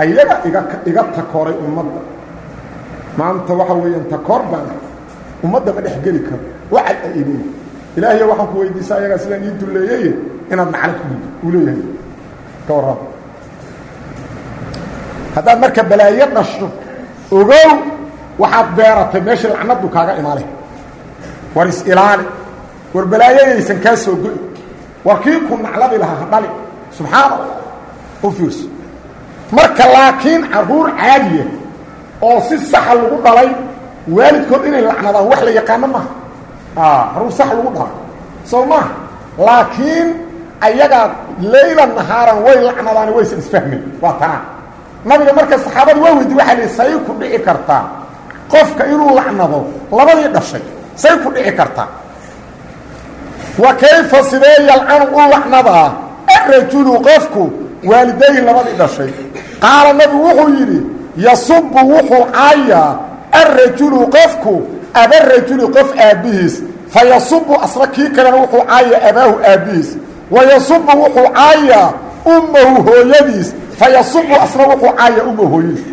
S1: Ayaga iga iga takooray ummadda maanta waxa weeyaan takoor baan ummadda ma dhex geli karo. Wacad a ileey ilaahiy waxaan ku weydiisa ayagaa sidaan ii dulleeyey inaad naclad ku uu leeyahay. Ka warraba marka balaayo dhasho ogow waxaad beeratay meeshii lacnadu kaaga imaale. War is-ilaali war balaayadaysan kaa soo go-i war kii ku nacladi lahaa ha dhali. Subxaan allah u marka laakiin carruur caadiya oo si saxa lagu dhalay waalidkood inay lacnadaan wax la yaqaano maaha. Carruur sax lagu dhalay. Soo laakiin ayagaa layla nahaaran way lacnadaani waysan isfahmayn waa tanaa nabiga marka saxaabada waa weydi waxaa lihi say ku dhici kartaa qofka inuu lacnado labadii dhashay say ku dhici kartaa wa kayfa sidee yalcanu u lacnadaa arajulu qofku waalidayi labadii dhashay. Qaala nabigu wuxuu yidhi yasubu wuxuu caayaa arajulu qofku abarajuli qof aabbihiis fa yasubu asna kii kalena wuxuu caayaa abaahu aabbihiis wa yasubu wuxuu caayaa ummahu hooyadiis. Fa yasubu asna wuxuu caaya ummahu hooyadiis.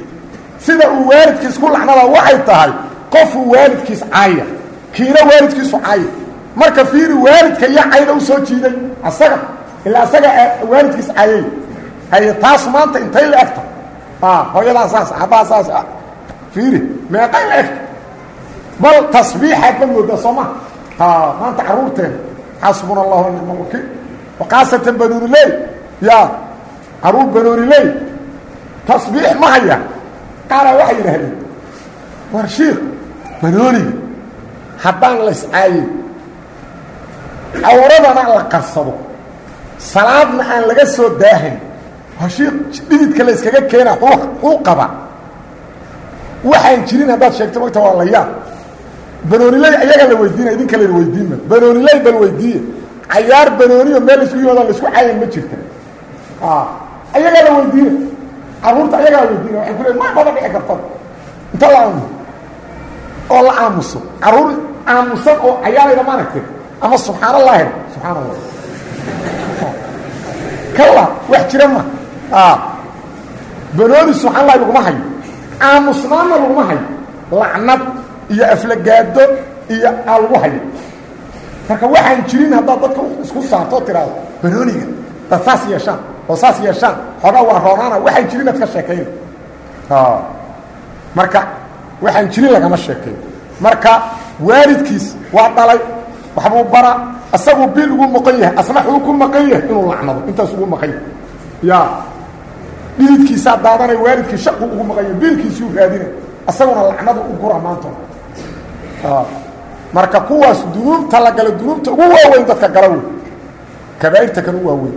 S1: Sida uu waalidkiis ku lacnadaa waxay tahay qofuu waalidkiis caaya kiina waalidkiisu caaya marka fiiri waalidka iyo cayda u soo jiiday asaga ilaa asaga waalidkiis caayay. Haye taas maanta intay la egta hooyadaa saas abbaa saas fiiri meeqay la egta bal tasbiixaad ma moodaa soo ma maanta carruurteen xasbuna allahu nicma wakiil. Wakaasatan banuuniley ya carruur banuuniley tasbiix ma haya. Qaalaa waxay yidhaahdeen war shiik banooniga haddaan la iscaayin cawradana la qarsado salaadna aan laga soo daahayn shiik dhididka la yskaga keena xuu qaba. Waxaan jirin haddaad sheegto magta waa la yaab. Banooniley ayagaa la weydiina idinka layna weydiinma banooniley bal weydiiye cayaar banooniyo meel la isku yimaado la isku caayan ma jirta. Ayagaa la weydiina carruurta ayagaa la weydiina waxay ku le ma maba dhici karta inta la aamuso. Oo la aamuso. Carruur aamusan oo cayaalayda ma aragtay. Ama subxaan allahi subxaan allah kala wax jira ma banooni subxaan allahi laguma hayo. Aamusnaanna laguma hayo. Lacnad iyo aflagaado iyo aa lagu hayo. Marka waxaan jirin haddaad dadka isku saarto tiraado banooniga dad saas yeeshaan oo saas yeeshaan xoogaa waa roonaana waxaan jirin ad ka sheekayna marka waxaan jirin lagama sheekayo marka waalidkiis waa dhalay waxbuu bara asaguu bil ugu maqan yahay asna xuu ku maqan yahay inuu lacnado intaas ugu maqan yahay. Ya dhididkiisaa daadanay waalidkii shaqu ugu maqanya biilkiisuu raadina isaguna lacnadu u gura maanta marka kuwaas dunuubta la galo dunuubta ugu waaweyn dadka gala wey kabaa'irta kan u waaweyn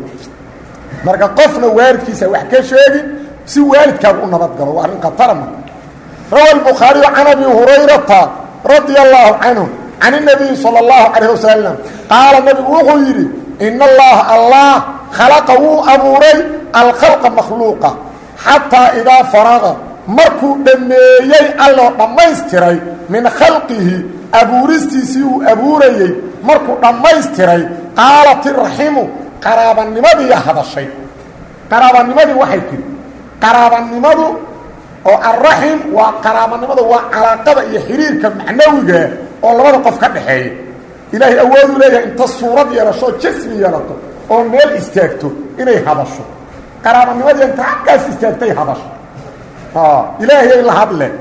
S1: marka qofna waalidkiisa wax ka sheegin si waalidkaagu u nabad galo waa arrin khatara marka rawa albukhaariyu can abi hurayrata radia allaahu canhu can الnabiyi salى اllahu calayh wasalam qaala nabigu wuxuu yidhi in allaha allah khalaqa wuu abuuray alkhalqa makhluuqa xataa idaa faraqa markuu dhammeeyey alloo dhammaystiray min khalqihi abuuristiisii uu abuurayey markuu dhammaystiray qaalat iraximu qaraabanimadii hadashay. Qaraabanimadii waxay tihi qaraabanimadu oo alraxim waa qaraabanimadu waa calaaqada iyo xiriirka macnawigaa oo labada qof ka dhaxeeya ilaahay awooduu leeyahay inta suurad yeelasho jismi yeelato oo meel istaagto inay hadasho qaraabanimadii inta halkaas istaagtay hadasho ilaahayay la hadleen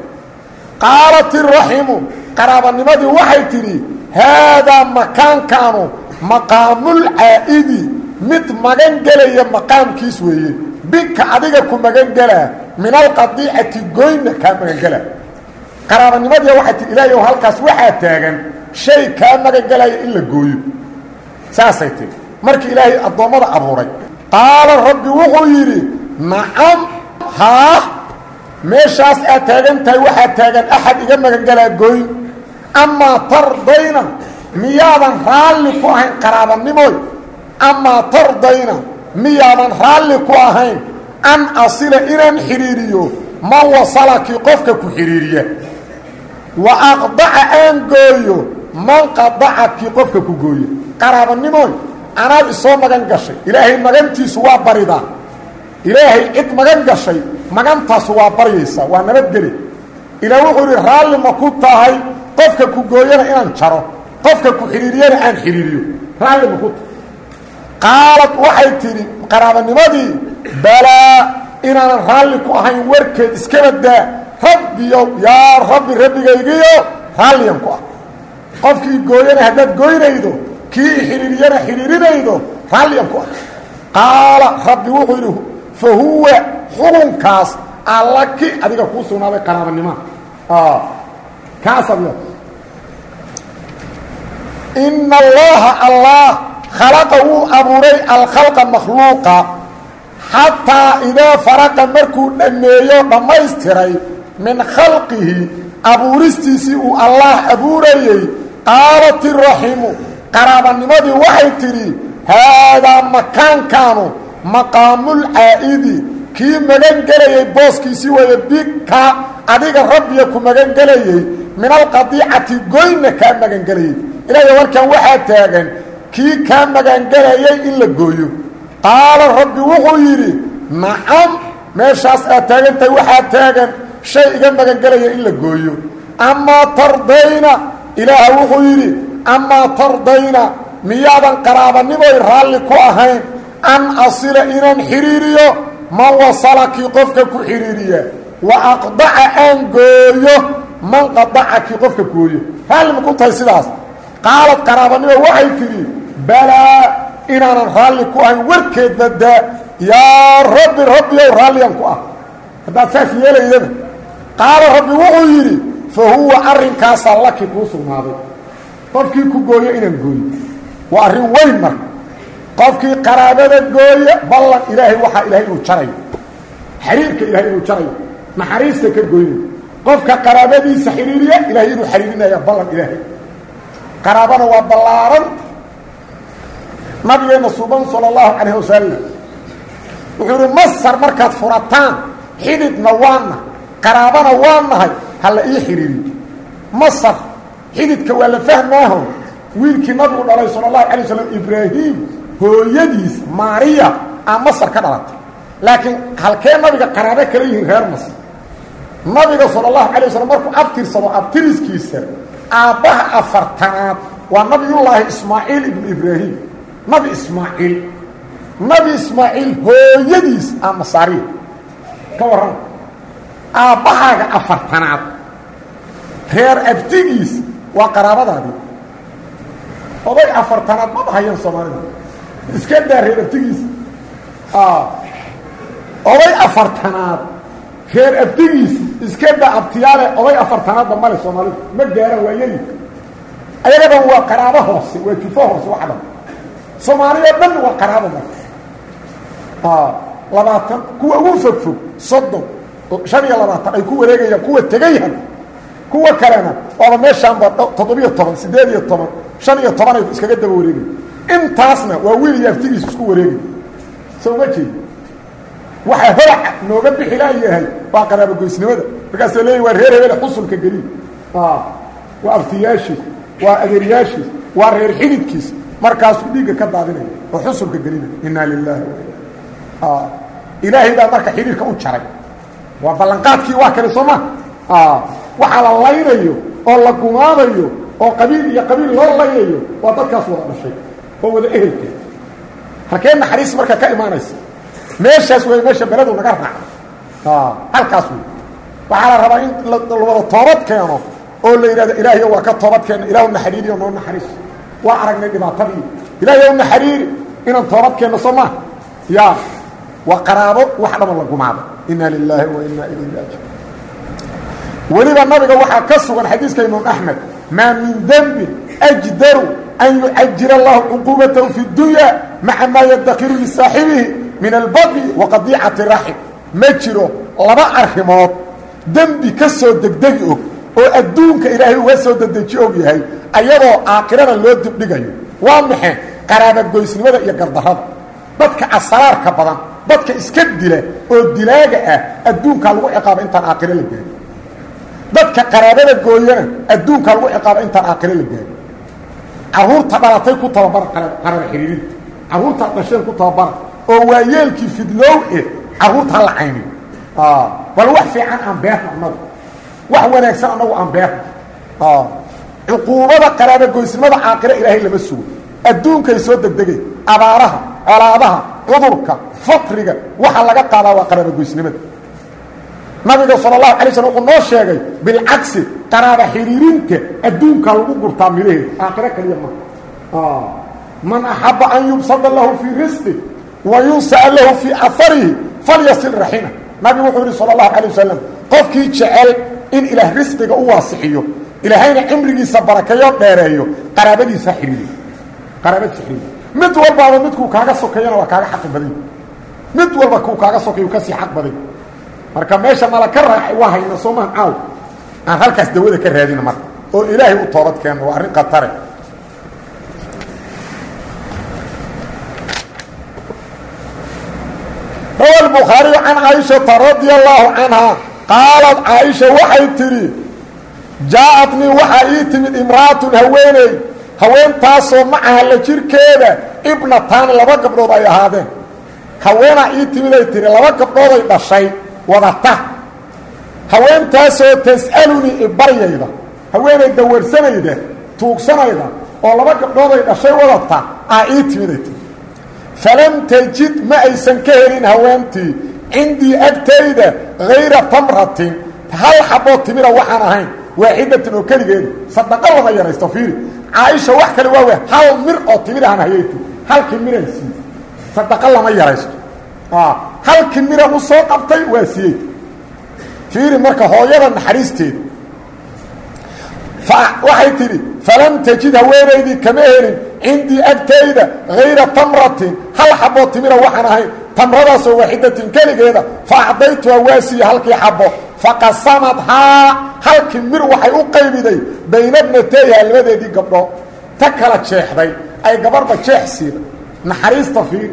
S1: qaalat iraximu qaraabanimadii waxay tidhi haadaa makaankaanu maqaamulcaa'idi mid magan gelaya maqaamkiis weeye. Bika adiga ku magan gelaa min alqadiicati goyna kaa magan gelaa qaraabanimadii waxay tii ilaahay oo halkaas waxaa taagan shay kaa magan gelaya in la gooyo. Saasay tihi markii ilaahay addoommada abuuray qaala rabbi wuxuu yidhi nacam haa meeshaas aad taagan tahay waxaa taagan axad iga magan gelaa gooyn. Amaa tardayna miyaadan raalli ku ahayn qaraabanimoy amaa tardayna miyaadan raalli ku ahayn an asila inaan xidhiiriyo man wasalakii qofka ku xidhiiriya wa aqdaca aan gooyo man qadacakii qofka ku gooya qaraabanimoy anaad isoo magan gashay. Ilaahay magantiisu waa baridaa ilaahay cid magan gashay magantaasu waa baryaysaa waa nabadgeli ilaa wuxuu idhi raalli ma ku tahay qofka ku gooyana inaan jaro qofka ku xidhiiriyana aan xidhiiriyo raalli ma ku tahay. Qaalad waxay tidhi qaraabanimadii balaa inaanan raalli ku ahayn warkeed iska badaa rabbiyo yaa rabbi rabbigaygiyo raalliyan ku ah qofkii gooyana haddaad gooynaydo kii xidhiiriyana xidhiirinaydo raalliyan ku ah qaala rabbi wuxuu yidhi fa huwa xukunkaas alla ki adiga kuu sugnaaday qaraabanima kaasaad ina allaha allah khalaqa wuu abuuray alkhalqa makhluuqa xataa idaa faraqa markuu dhammeeyo dhammaystiray min khalqihi abuuristiisii uu allah abuurayey qaalat iraximu qaraabanimadii waxay tidhi haadaa makaankaanu maqaamulcaa'idi kii magan gelayey booskiisii weeye bika adiga rabbiya ku magan gelayey min alqadiicati goyna kaa magan gelayey ilaahay warkan waxaa taagan kii kaa magangelayay in la gooyo. Qaala rabbi wuxuu yidhi nacam meeshaas aad taagantahay waxaa taagan shay iga magangelaya in la gooyo. Amaa tardayna ilaaha wuxuu yidhi amaa tardayna miyaadan qaraabanimoy raalli ku ahayn an asila inaan xidhiiriyo man wasalakii qofka ku xidhiiriya wa aqdaca aan gooyo man qadacakii qofka gooyo. Raalli ma ku tahay sidaas? Qaalad qaraabanimo waxay tidhi balaa inaanan raalli ku ahayn warkeed badaa yaa rabbi rabbiyow raalliyan ku ah. Haddaad saas yeelaydaba qaala rabbi wuxuu yidhi fa huwa arrinkaasaa laki kuu sugnaaday qofkii ku gooyo inaan gooyo waa arrin weyn marka qofkii qaraabada gooya ballan ilaahay waxaa ilahay inuu jarayo xiriirka ilahay inuu jarayo naxariista ka goynayo qofka qaraabadiisa xidhiiriya ilahay inuu xidhiirinaya ballan ilaahay. Qaraabana waa ballaaran. Nabigeenna suban sala allahu calayh wasalam wuxuu ihi masar markaad furataan xididna waana qaraabana waa nahay ha ii xidhiiriyo masar xididka waa la fahmaaho. Wiilkii nabigu dhalay sala allahu calay wasalam ibraahim hooyadiis maariya aa masar ka dhalatay. Laakiin halkee nabiga qaraabo kala yihiin reer masar? Nabiga sala allahu calay wasalam markuu abtirsado abtiriskiisa aabbaha afartanaad waa nabiyullaahi ismaaciil ibnu ibraahim. Nabi ismaaciil. Nabi ismaaciil hooyadiis aa masaariya. Ka warrama aabbahaaga afartanaad. Reer abtigiis waa qaraabadaadii oday afartanaad maba hayaan soomaalida iska daa reer abtigiis oday afartanaad reer abtigiis iska da abtiyaale oday afartanaadba male soomaalidu. Ma gaaraan waa yeli ayaga dhan waa qaraabo hoose waa jufo hoose wax dhan. Soomaaliya dhan waa qaraabo marka. Labaatan kuwa ugu fogfog soddon shan iyo labaatan ay ku wareegayaan kuwa tegayhan kuwa kalena waaba meeshaanba toddobiyo toban siddeed iyo toban shan iyo toban ay iskaga daba wareegay intaasna waa wiil iyo aftigiis isku wareegay soo ma jeedi waxaa holaca nooga bixi laayahay waa qaraabogoysnimada markaasoo leeya waa reer hebele xusulka geliy waa abtiyaashiis waa adeeryaashiis waa reer xididkiis. Markaasuu dhiigga ka daadinaya oo xusulka gelinaya inaa lilaahi ilaahay baa marka xidhiirka u jaray. Waa ballanqaadkii waa kale soo ma waxaa la laynayo oo la gumaadayo oo qabiil iyo qabiil loo laynayo waa dadkaas wada dhashay oo wada ehelka halkee naxariis marka ka imaanaysa. Meeshaas way meesha beledu naga raaca. Halkaas wey waxaa la rabaa in lawada toobad keeno oo la yidhahdo ilaahayo waa ka toobad keeno ilahu naxariiriyo noo naxariis. Waa aragnay dhibaatadii. Ilaahayo naxariiri inaan toobad keenno soo maa ya waa qaraabo wax dhaba la gumaado. Inaa lilaahi wa weliba nabiga waxaa ka sugan xadiiska imaam axmed maa min dembin ajdaru an yucajira allahu cuquubatahu fi dunya maca maa yadakiru lisaaxibihi min albaqi wa qadiicati raxim ma jiro laba arrimood dembi ka soo degdegi og oo adduunka ilaahay uga soo dedeji og yahay ayadoo aakhirana loo dibdhigayo. Waa maxe qaraabagoysnimada iyo gardarrada dadka asaraarka badan dadka iska dila oo dilaaga ah adduunkaa lagu ciqaaba intaan aakhiro la gaarin dadka qaraabada gooyana adduunkaa lagu ciqaaba intaan aakhiro la gaarin carruurta dhalatay ku tababara qaraaba xiriirinta carruurta dhasheen ku tababara oo waayeelkii fidloow eh carruurta ha la caynin bal wax fiican aan beerna annagu. Wax wanaagsan annagu aan beerna cuquubada qaraabagoysnimada aakhiro ilaahay lama sugo. Adduunkay soo degdegay abaaraha colaadaha cudurka faqriga waxa laga qaadaa waa qaraabagoysnimada nabiga sal اlahu alay slm wuxuu noo sheegay bilcagsi qaraaba xiriirinta adduunkaa lagu gurtaa midhaheeda aakhiro kaliya ma. Man axaba an yubsada lahu fii risqi wa yunsa'a lahu fii afarihi falyasil raxima nabigu wuxuu yihi sal اlahu alay wasalam in ilaah risqiga u waasixiyo ilaahayna cimrigiisa barakeeyo dheereeyo qaraabadiisa xiriiri qaraabadiisa xiriiri mid walbaaba midkuu kaaga sokayana waa kaaga xaqi baday mid walba kuu kaaga sokayu ka sii xaq baday marka meesha mala ka raacay waa hayna soomaan caaw. Aan halkaas dawada ka raadina marka oo ilaahay u toobad keenno waa arrin khatare. Rawa الbukhaariyu can caaishata radia allahu canha qaalad caaisha waxay tidhi jaa-atnii waxaa ii timid imra'atun haweeney. Haweentaasoo macaha la jirkeeda ibnatan laba gabdhood ay ahaadeen. Haweenaa ii timiday tihi laba gabdhooday dhashay wadata. Haweentaasoo tas'alunii ibaryayda haweenay dawarsanayda tuugsanayda oo laba gabdhooday dhashay wadata aa ii timiday tihi falam tajid ma aysan ka helin haweentii cindii agtayda hayra tamratin hal xaboo timira waxaan ahayn waaxidatin oo keligeeda sadaqo lama yaraysto fiiri. Caaisha wax kale waa we hal mir oo timirahan hayaytu halkii miran sii sadaqo lama yaraysto halkii miran u soo qabtay waa siiyey. Fiiri marka hooyada naxariisteeda waxay tidhi falam tajid haweenaydii kama helin cindii agtayda hayra tamratin. Hal xaboo timira waxaan ahayn tamradaasoo waaxidatin keligeeda fa acdaytuha waa siiye halkii xabo faqasamadhaa halkii mir waxay u qaybiday baynabnateyha labadeedii gabdhood ta kala jeexday ay gabarhba jeex siida naxariista fiiri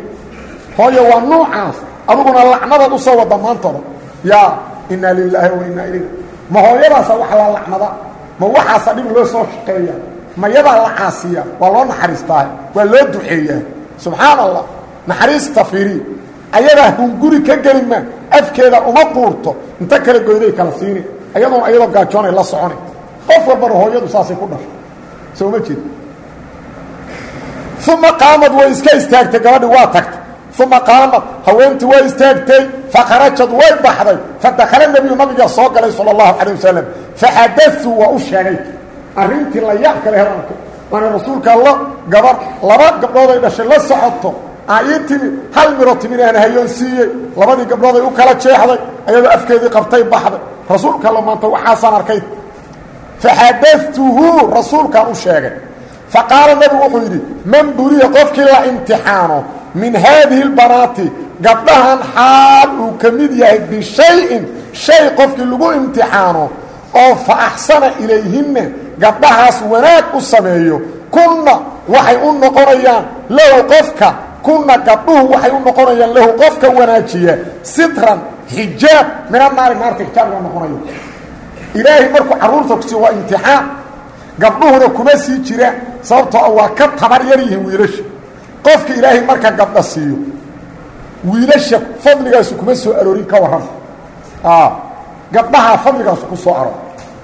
S1: hooyo waa nuucaas aduguna lacnadaad u soo wada maantooda. Yaa inaa lilaahi wa inaa ilayh ma hooyadaasa wax la lacnada? Ma waxaasa dhib loo soo shaqeeya? Ma yadaa la caasiya? Waa loo naxariistaa waa loo duceeyaa subxaan allah naxariista fiiri ayadaa hunguri ka geli maa afkeeda uma quurto. Inta kala goyday kala siini. Ayadoona ayadoo gaajoonay la soconay qof walbana hooyadu saasay ku dhashay. Soo ma jeed. Uma way iska istaagtay. Gabadhi waa tagtay uma qaamad haweentii waa istaagtay fakharajad way baxday fadakala nebiyu nabiga soo galay sala allahu calayh wasalam faxadasuu waa u sheegay arrintii la yaab kale hedanka waana rasuulka alla gabar laba gabdhood ay dhashay la socoto aa ii timid hal miro timiraan hayoon siiyey labadii gabdhooday u kala jeexday ayadoo afkeedii qabtay baxday rasuulka alla maanta waxaasaan arkay faxadatuhu rasuulkaan u sheegay faqaala nabigu wuxuu yidhi man buriya qofkii la imtixaano min haadihi lbanaati gabdhahan xaal uu ka mid yahay bishayin shay qofkii lagu imtixaano oo fa axsana ilayhinna gabdhahaas wanaag u sameeyo kunna waxay u noqonayaan lahu qofka kunna gabdhuhu waxay u noqonayaan lahu qofka wanaajiya sitran xijaab mina naari naarta xijaab uga noqonayo. Ilaahay markuu carruurta ku siiyo waa imtixaan. Gabdhuhuna kuma sii jiraan sababtoo waa ka tabar yar yihiin wiilasha qofka ilaahay marka gabdha siiyo wiilasha fadligaasu kuma soo aroorin ka warran gabdhahaa fadligaasu ku soo aroor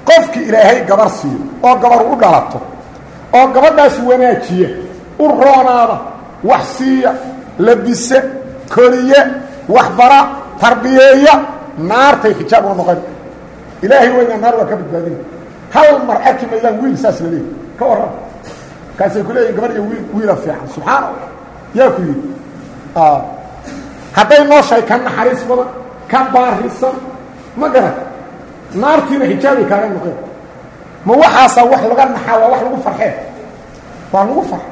S1: qofki ilaahay gabar siiyo oo gabar u dhalato oo gabadhaas wanaajiya u roonaada wax siiya labise koriye waxbara tarbiyeeya naartay xijaab uga noqon. Ilaahay weyna naar waa ka badbaadina hal mar arki wiil saas la leeyi ka warran kaasay ku leeyihiin gabar iyo wiil wiila fiican. Subxaana yaa ku yidhi hadday nooshahay ka naxariis badan ka baarisan ma garan. Naartiina xijaabay kaaga noqeen. Ma waxaasaa wax laga naxaa waa wax lagu farxee waa lagu farxa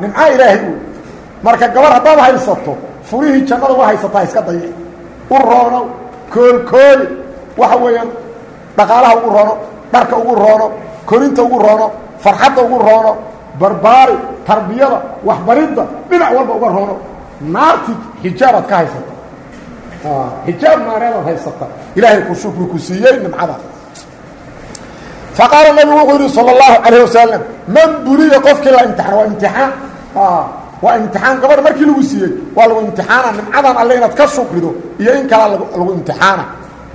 S1: nimcaa ilaahay u. Marka gabar haddaad haysato furihii jannada waa haysataa iska dayic u roono koolkooli waxa weeyaan dhaqaalaha ugu roono dharka ugu roono korinta ugu roono farxadda ugu roono barbaari tarbiyada waxbaridda dhinac walba uga roono. Naarti xijaabaad ka haysata. Ah, Xijaab naareedaad haysata. Ilaahay ku shukri ku siiyey nimcadaas faqaala nabigu wuxuu yidhi sala allahu calayh wasalam man buriya qofkii la imtixaan waa imtixaan. Ah, waa imtixaan gabadha markii lagu siiyey waa lagu imtixaana nimcadan alle inaad ka shukrido iyo in kalaa lagu imtixaana.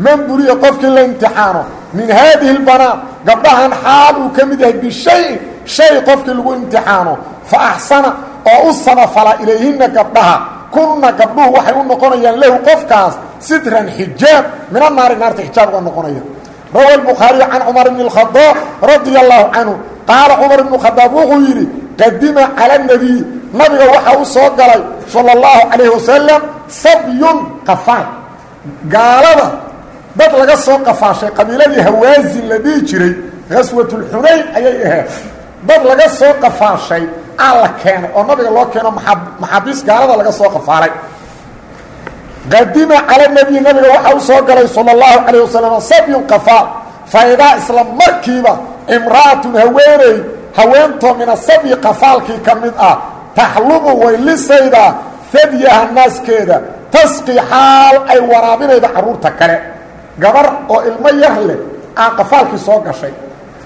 S1: Man buriya qofkii la imtixaano min haadihi اlbanaat gabdhahan xaal uu ka mid yahay bishayin shay qofkii lagu imtixaano fa axsana oo u samafala ilayhina gabdhaha kunna gabdhuhu waxay u noqonayaan lahu qofkaas sitran xijaab mina naari naarta xijaab uga noqonaya rawa الbukhaariyu can cumar bn الkhadaab radia allahu canhu qaala cumar ibnu khadaab wuxuu yidhi qadima cala الnabiy nabiga waxaa u soo galay salى اllahu calayh wasalam sabyun qafaal gaalada dad laga soo qafaashay qabiiladii hawaasin la dhihi jiray gaswatulxunayn ayay ahayd dad laga soo qafaashay aa la keenay oo nabiga loo keeno maxaabiis gaalada laga soo qafaalay qadima cala nebiyi nabiga waxaa u soo galay sala allahu calayh wasalam sabyun qafaal faidaa isla markiiba imra'atun haweeney haweentoo mina sabyi qafaalkii ka mid ah taxlubu way lisaydaa naaskeeda tasqi xaal ay waraabinayda carruurta kale. Gabar oo ilmo yar leh aa qafaalkii soo gashay.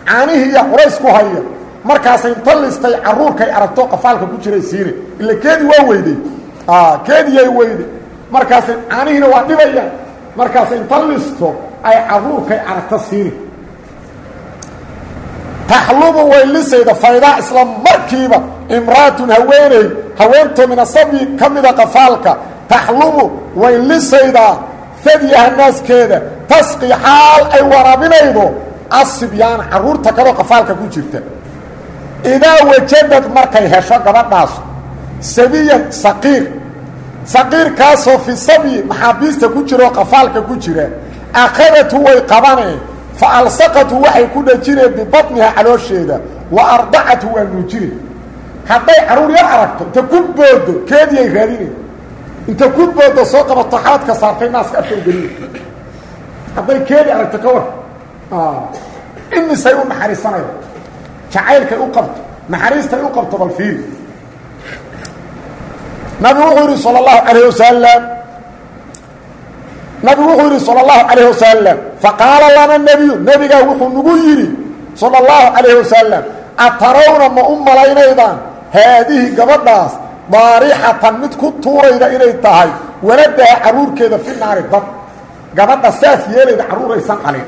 S1: Caanihii iyo culays ku haya markaasay inta listay carruurkay aragto qafaalka ku jiray siine ila keedii waa weyday keediyay weyday markaasay caanihiina waa dhibayaan. Markaasay inta listo ay carruurkay aragto siine taxlubu way lisayda faydaa isla markiiba imra'atun haweeney haweentoo min asabyi ka mida qafaalka. Taxlubu way lisaydaa fadyaha naaskeeda tasqi xaal ay waraabinaydo asibyaana carruurta kaloo qafaalka ku jirta idaa wajadad markay hesho gabadhaas. Sabiyan saqiir. Saqiirkaasoo fi sabyi maxaabiista ku jiraoo qafaalka ku jira. Akhadatu way qabaneen fa alsaqatu waxay ku dhajineen bibatniha caloosheeda. Wa ardacatu waa nuujine hadday carruur yar aragto inta ku boodo keediyay raadineen inta ku boodo soo qabato xaadka saartay naaska afka geliye hadday keedi aragto ka war. Imisay u naxariisanaya jacaylkay u qabto naxariistay u qabto bal fiiri nabigu wuxuu yidhi salى اllahu alayh wasalam nabigu wuxuu yidhi salى اllahu calayh wasalam faqaala lana nebiyu nebigaa wuxuu nagu yidhi salى اllahu calayh wasalam atarawna ma u malaynaydaan haadihi gabadhaas daarixatan mid ku tuurayda inay tahay waladaha carruurkeeda fi naari dad gabadha saas yeelayda carruuraysan qalin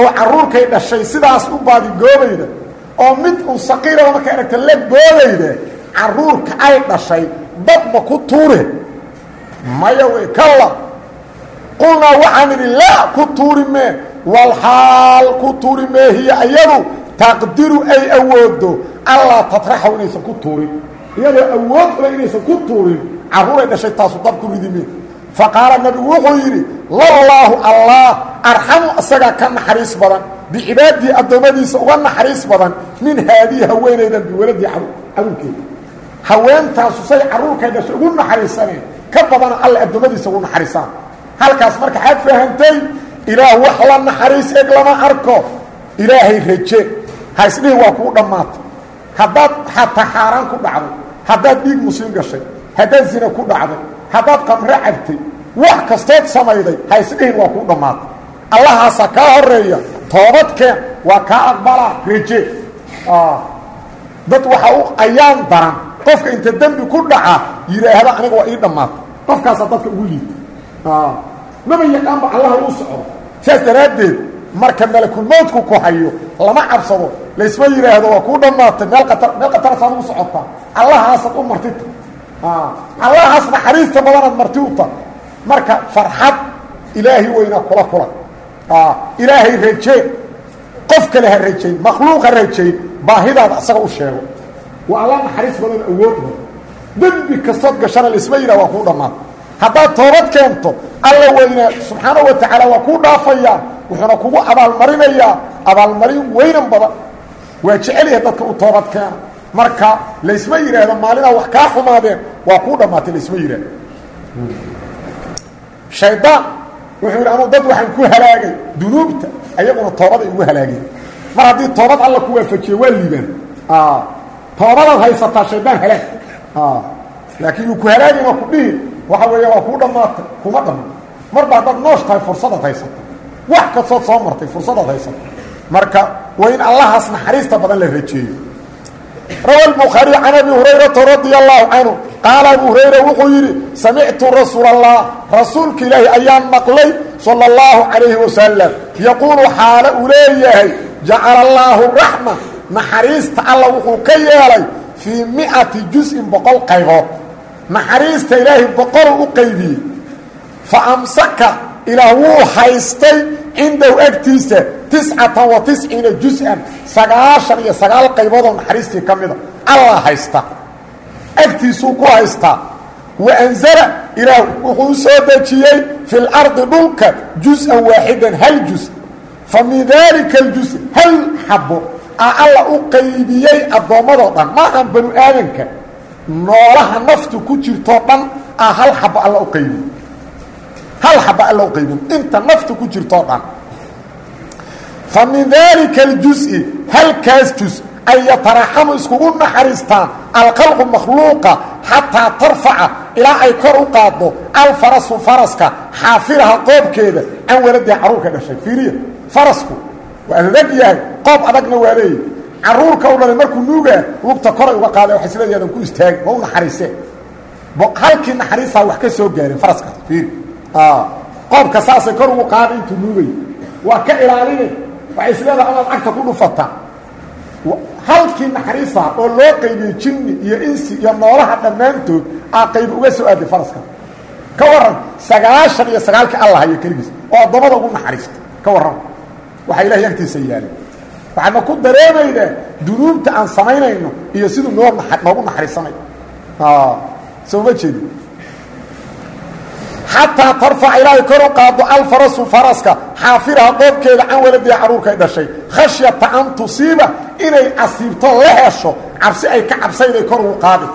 S1: oo carruurkay dhashay sidaas u baadigoobayda oo mid uu saqiiraba markay aragta la boodayda carruurka ay dhashay dadba ku tuure? Maya wey kalla qulnaa waxaan idhi laa ku tuuri mee walxaal ku tuuri mee hiya iyadu taqdiru ay awoodo. Allaa tatraxaw inaysan ku tuurin. Iyadoo awood ule inaysan ku tuurin carruuray dhashay taasu dab ku ridime fa qaala nabigu wuxuu yidhi lallaahu allah arxamu isagaa ka naxariis badan bicibaadihi addoommadiisa uga naxariis badan min haadihi haweenaydan biwaladii caruurkeeda haweentaasu say carruurkay dhashay ugu naxariisaneen ka badana alle addoommadiisa ugu naxariisaan. Halkaas marka xaad fahantay ilaah wax la naxariis eg lama arko. Ilaahay raje ha isdhihi waa kuu dhammaatay. Haddaad xataa xaaraan ku dhacday haddaad dhiig muslim gashay haddaad zina ku dhacday haddaad qamre cabtay wax kastood samayday ha isdhihin waa kuu dhammaatay. Allahaasa kaa horreeya toobadkeen waa kaa aqbalaa raje dad waxa u ayaan daran. Qofka inta dembi ku dhaca yidhaahda aniga waa ii dhammaatay qofkaasaa dadka ugu liita maba yaqaanba allaha uu socdo saas daraaddeed marka malakulmowdku ku hayo lama cabsado. Laysma yidhaahdo waa kuu dhammaatay. Meel qatar meel qatarsaad ugu socotaa allahaasaad u martita allahaas naxariista badanaad marti u tahay. Marka farxad ilaahi weynaa kula kulan ilaahay rajee qof kale ha rajayn makhluuq ha rajayn baahidaada asaga u sheego. Waa alla naxariis badan awood badan. Dembi kastood gashana laisma yidhah waa kuu dhammaatay haddaad toobad keento alla weynaa subxaanahu wa tacaala waa kuu dhaafayaa wuxuuna kugu abaalmarinayaa abaalmarin weynan badan waa jecelyaha dadka u toobad keena. Marka laysma yidhaahdo maalinaa wax kaa xumaadeen waa kuu dhammaatay laysma yidhaahdo. Shaydaan wuxuu yidhi anuu dad waxaan ku halaagay dunuubta ayaguna toobaday ugu halaageen. Mar haddii toobad alla ku waafajiye waa liibaan. Toobadaad haysataa shaydaan halaag laakiin yuu ku halaagayna ku dhihi waxa weeya waa kuu dhammaatay kuma dhammaan. Marba haddaad noosh tahay fursadaad haysata. Wax kastood soo martay fursadaad haysata. Marka waa in allahaas naxariista badan la rajeeyo rawa الbukhaariي can abi hurayrata radia allahu canhu qaala abu hurayra wuxuu yidhi samictu rasuul allah rasuulka ilaahi ayaan maqlay salى اllahu calayhi wasalam yaquulu xaalo uu leeyahay jacala allaahu raxma naxariista alla wuxuu ka yeelay fii miati juz-in boqol qaybood naxariista ilaahay boqolu u qaybiyey fa amsaka ilaah wuu haystay cindahu agtiisa tiscatan wa tisciina juz-an. Sagaashan iyo sagaal qayboodoo naxariistii ka mida. Allah haysta. Agtiisuu ku haystaa wa anzala ilaah wuxuu soo dejiyey fi lardi dhulka juz-an waaxidan hal juz. Fa min daalika aljuz hal xabo aa alla u qaybiyey addoommadoo dhan. Maahan banu aadanka. Noolaha naftu ku jirtoo dhan aa hal xabo alla u qaybiyey hal xaba alla u qaybin inta naftu ku jirtoo dhan. Fa min daalika aljuز'i halkaas juz ay yataraxamu iskugu naxariistaan alkhalqu makhluuqa xataa tarfaca ilaa ay kor u qaaddo alfarasu faraska xaafilaha qoobkeeda can waladii carruurka dhashay. Fiiriya farasku waa adag yahay qoob adagna waa leeyahy u dhalay markuu nuugaa lugta koray uga qaada waxay isleeyahadan ku istaagi ma u naxariisee halkii naxariisaa wax ka soo gaareen faraskaas fiiri qoobka saasay kor ugu qaada intuu nuugay. Waa ka ilaaline waxay isleedaha amaad cagta ku dhufataa halkii naxariisaha oo loo qaybiyey jinni iyo insi iyo noolaha dhammaantood aa qayb uga soo aaday faraska. Ka waran sagaashan iyo sagaalkii alla hayo keligiis oo addoommada ugu naxariista. Ka warran. Waxaa ilahay agtiisa yaalay waxaadna ku dareemaynaa dunuubta aan samaynayno iyo siduu noo naxariisanay. Soo ma jeedi xataa tarfac ilaahay kor u qaado alfarasu faraska xaafiraha qoobkeeda can waladiha carruurkay dhashay. Khashyata an tusiiba inay asiibto la hesho cabsi ay ka cabsayday kor ugu qaadi.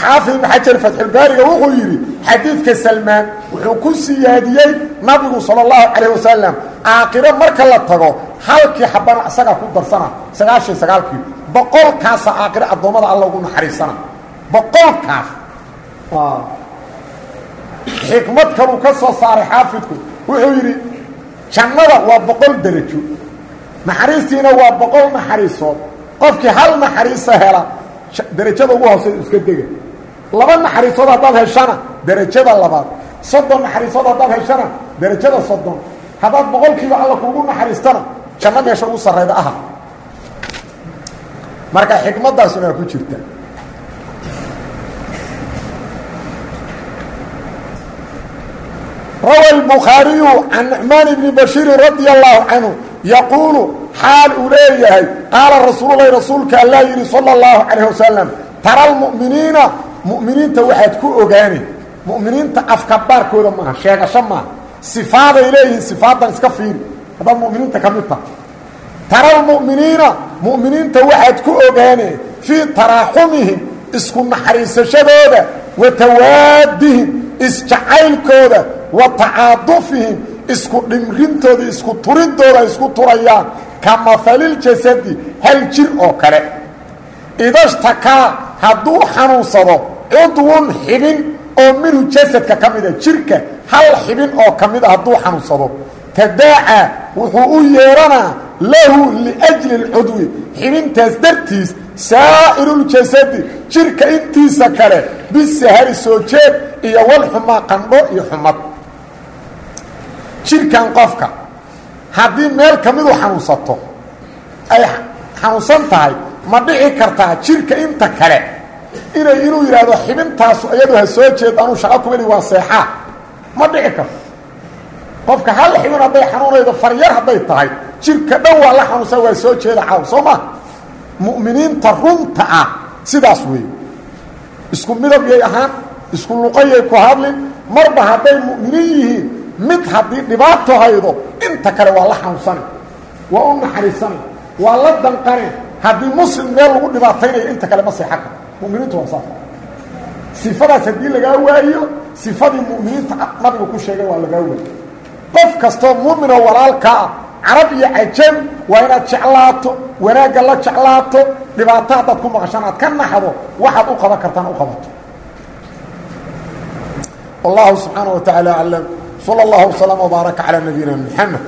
S1: Xaafid ibn xajar fatxulbaariga wuxuu yidhi xadiidka salmaan wuxuu ku siyaadiyey nabigu sala allahu calayh wasalam aakhiro marka la tago halkii xabana isagaa ku darsana sagaashan sagaalkii boqolkaasa aakhiro addoommada alla ugu naxariisana. Boqolkaas xikmad kaluu ka soo saaray xaafidku wuxuu yidhi jannada waa boqol derajo naxariistiina waa boqol naxariisood. Qofkii hal naxariisa hela derajada ugu hoosey iska dega. Laba naxariisood haddaad heshana derajada labaad. Soddon naxariisood haddaad heshana derajada soddon. Haddaad boqolkiiba alla kuugu naxariistana janno meesha ugu sarrayda aha. Marka xikmaddaasuna ku jirta rawى الbخاaرiyu can نعmaan بni baشhiiri radي الlahu canهu yaquulu xaal uu leeyahay qaala rasuul lahi rasuulka alla yidhi salى الlahu عalيه wasalam tara almu'miniina mu'miniinta waxaad ku ogaani mu'miniinta afkabaarkooda maaha sheegasho maaha sifaaday leeyihiin sifaadan iska fiiri haddaad mu'miniinta ka mid taha tara almu'miniina mu'miniinta waxaad ku ogaane fii taraaxumihim isku naxariisashadooda wa tawaadihim isjacaylkooda wa tacaadufihim isku dhimrintooda isku turidooda ay isku turayaan. Ka mahaliljasadi hal jir oo kale. Idashtakaa hadduu xanuunsado cudwun xibin oo minhu jasadka ka mida jirka hal xibin oo ka mid a hadduu xanuunsado. Tadaacaa wuxuu u yeeranaa lahu liajli اlcudwi xibintaas dartiis saa'iruljasadi jirka intiisa kale bisahari soo jeed iyo walxumaa qandho iyo xumad jirkan qofka. Haddii meel ka midu xanuunsato ay xanuunsan tahay ma dhici kartaa jirka inta kale. Inay inuu yidhaahdo xibintaasu iyadu ha soo jeed anuu shaqa kumeli waa seexaa ma dhici karto. Qofka hal xibin hadday xanuunaydo faryar hadday tahay jirka dhan waa la xanuunsan waa soo jeeda caaw soo ma? Mu'miniinta runta ah sidaas weeye. Isku midab yay ahaan isku luqayay ku hadlin marba hadday mu'miniin yihiin mid haddii dhibaato haydo inta kale waa la xanuunsane waa u naxariisane waa la danqane haddii muslim meel lagu dhibaataynayo inta kale ma seexan karto. Muminiintu waa saas. Sifadaas haddii lagaa waayo sifadii mu'miniinta ah nabigu ku sheegay waa lagaa waayo. Qof kastoo muuminoo walaalkaa ah carab iyo cajam waa inaad jeclaato wanaagga la jeclaato dhibaato haddaad ku maqashaan aad ka naxdo waxaad u qaban kartaan u qabato. Wallahu subxaana wa tacaala aclam sal اllah wslm wbaaraka calaa nabiyina mxamed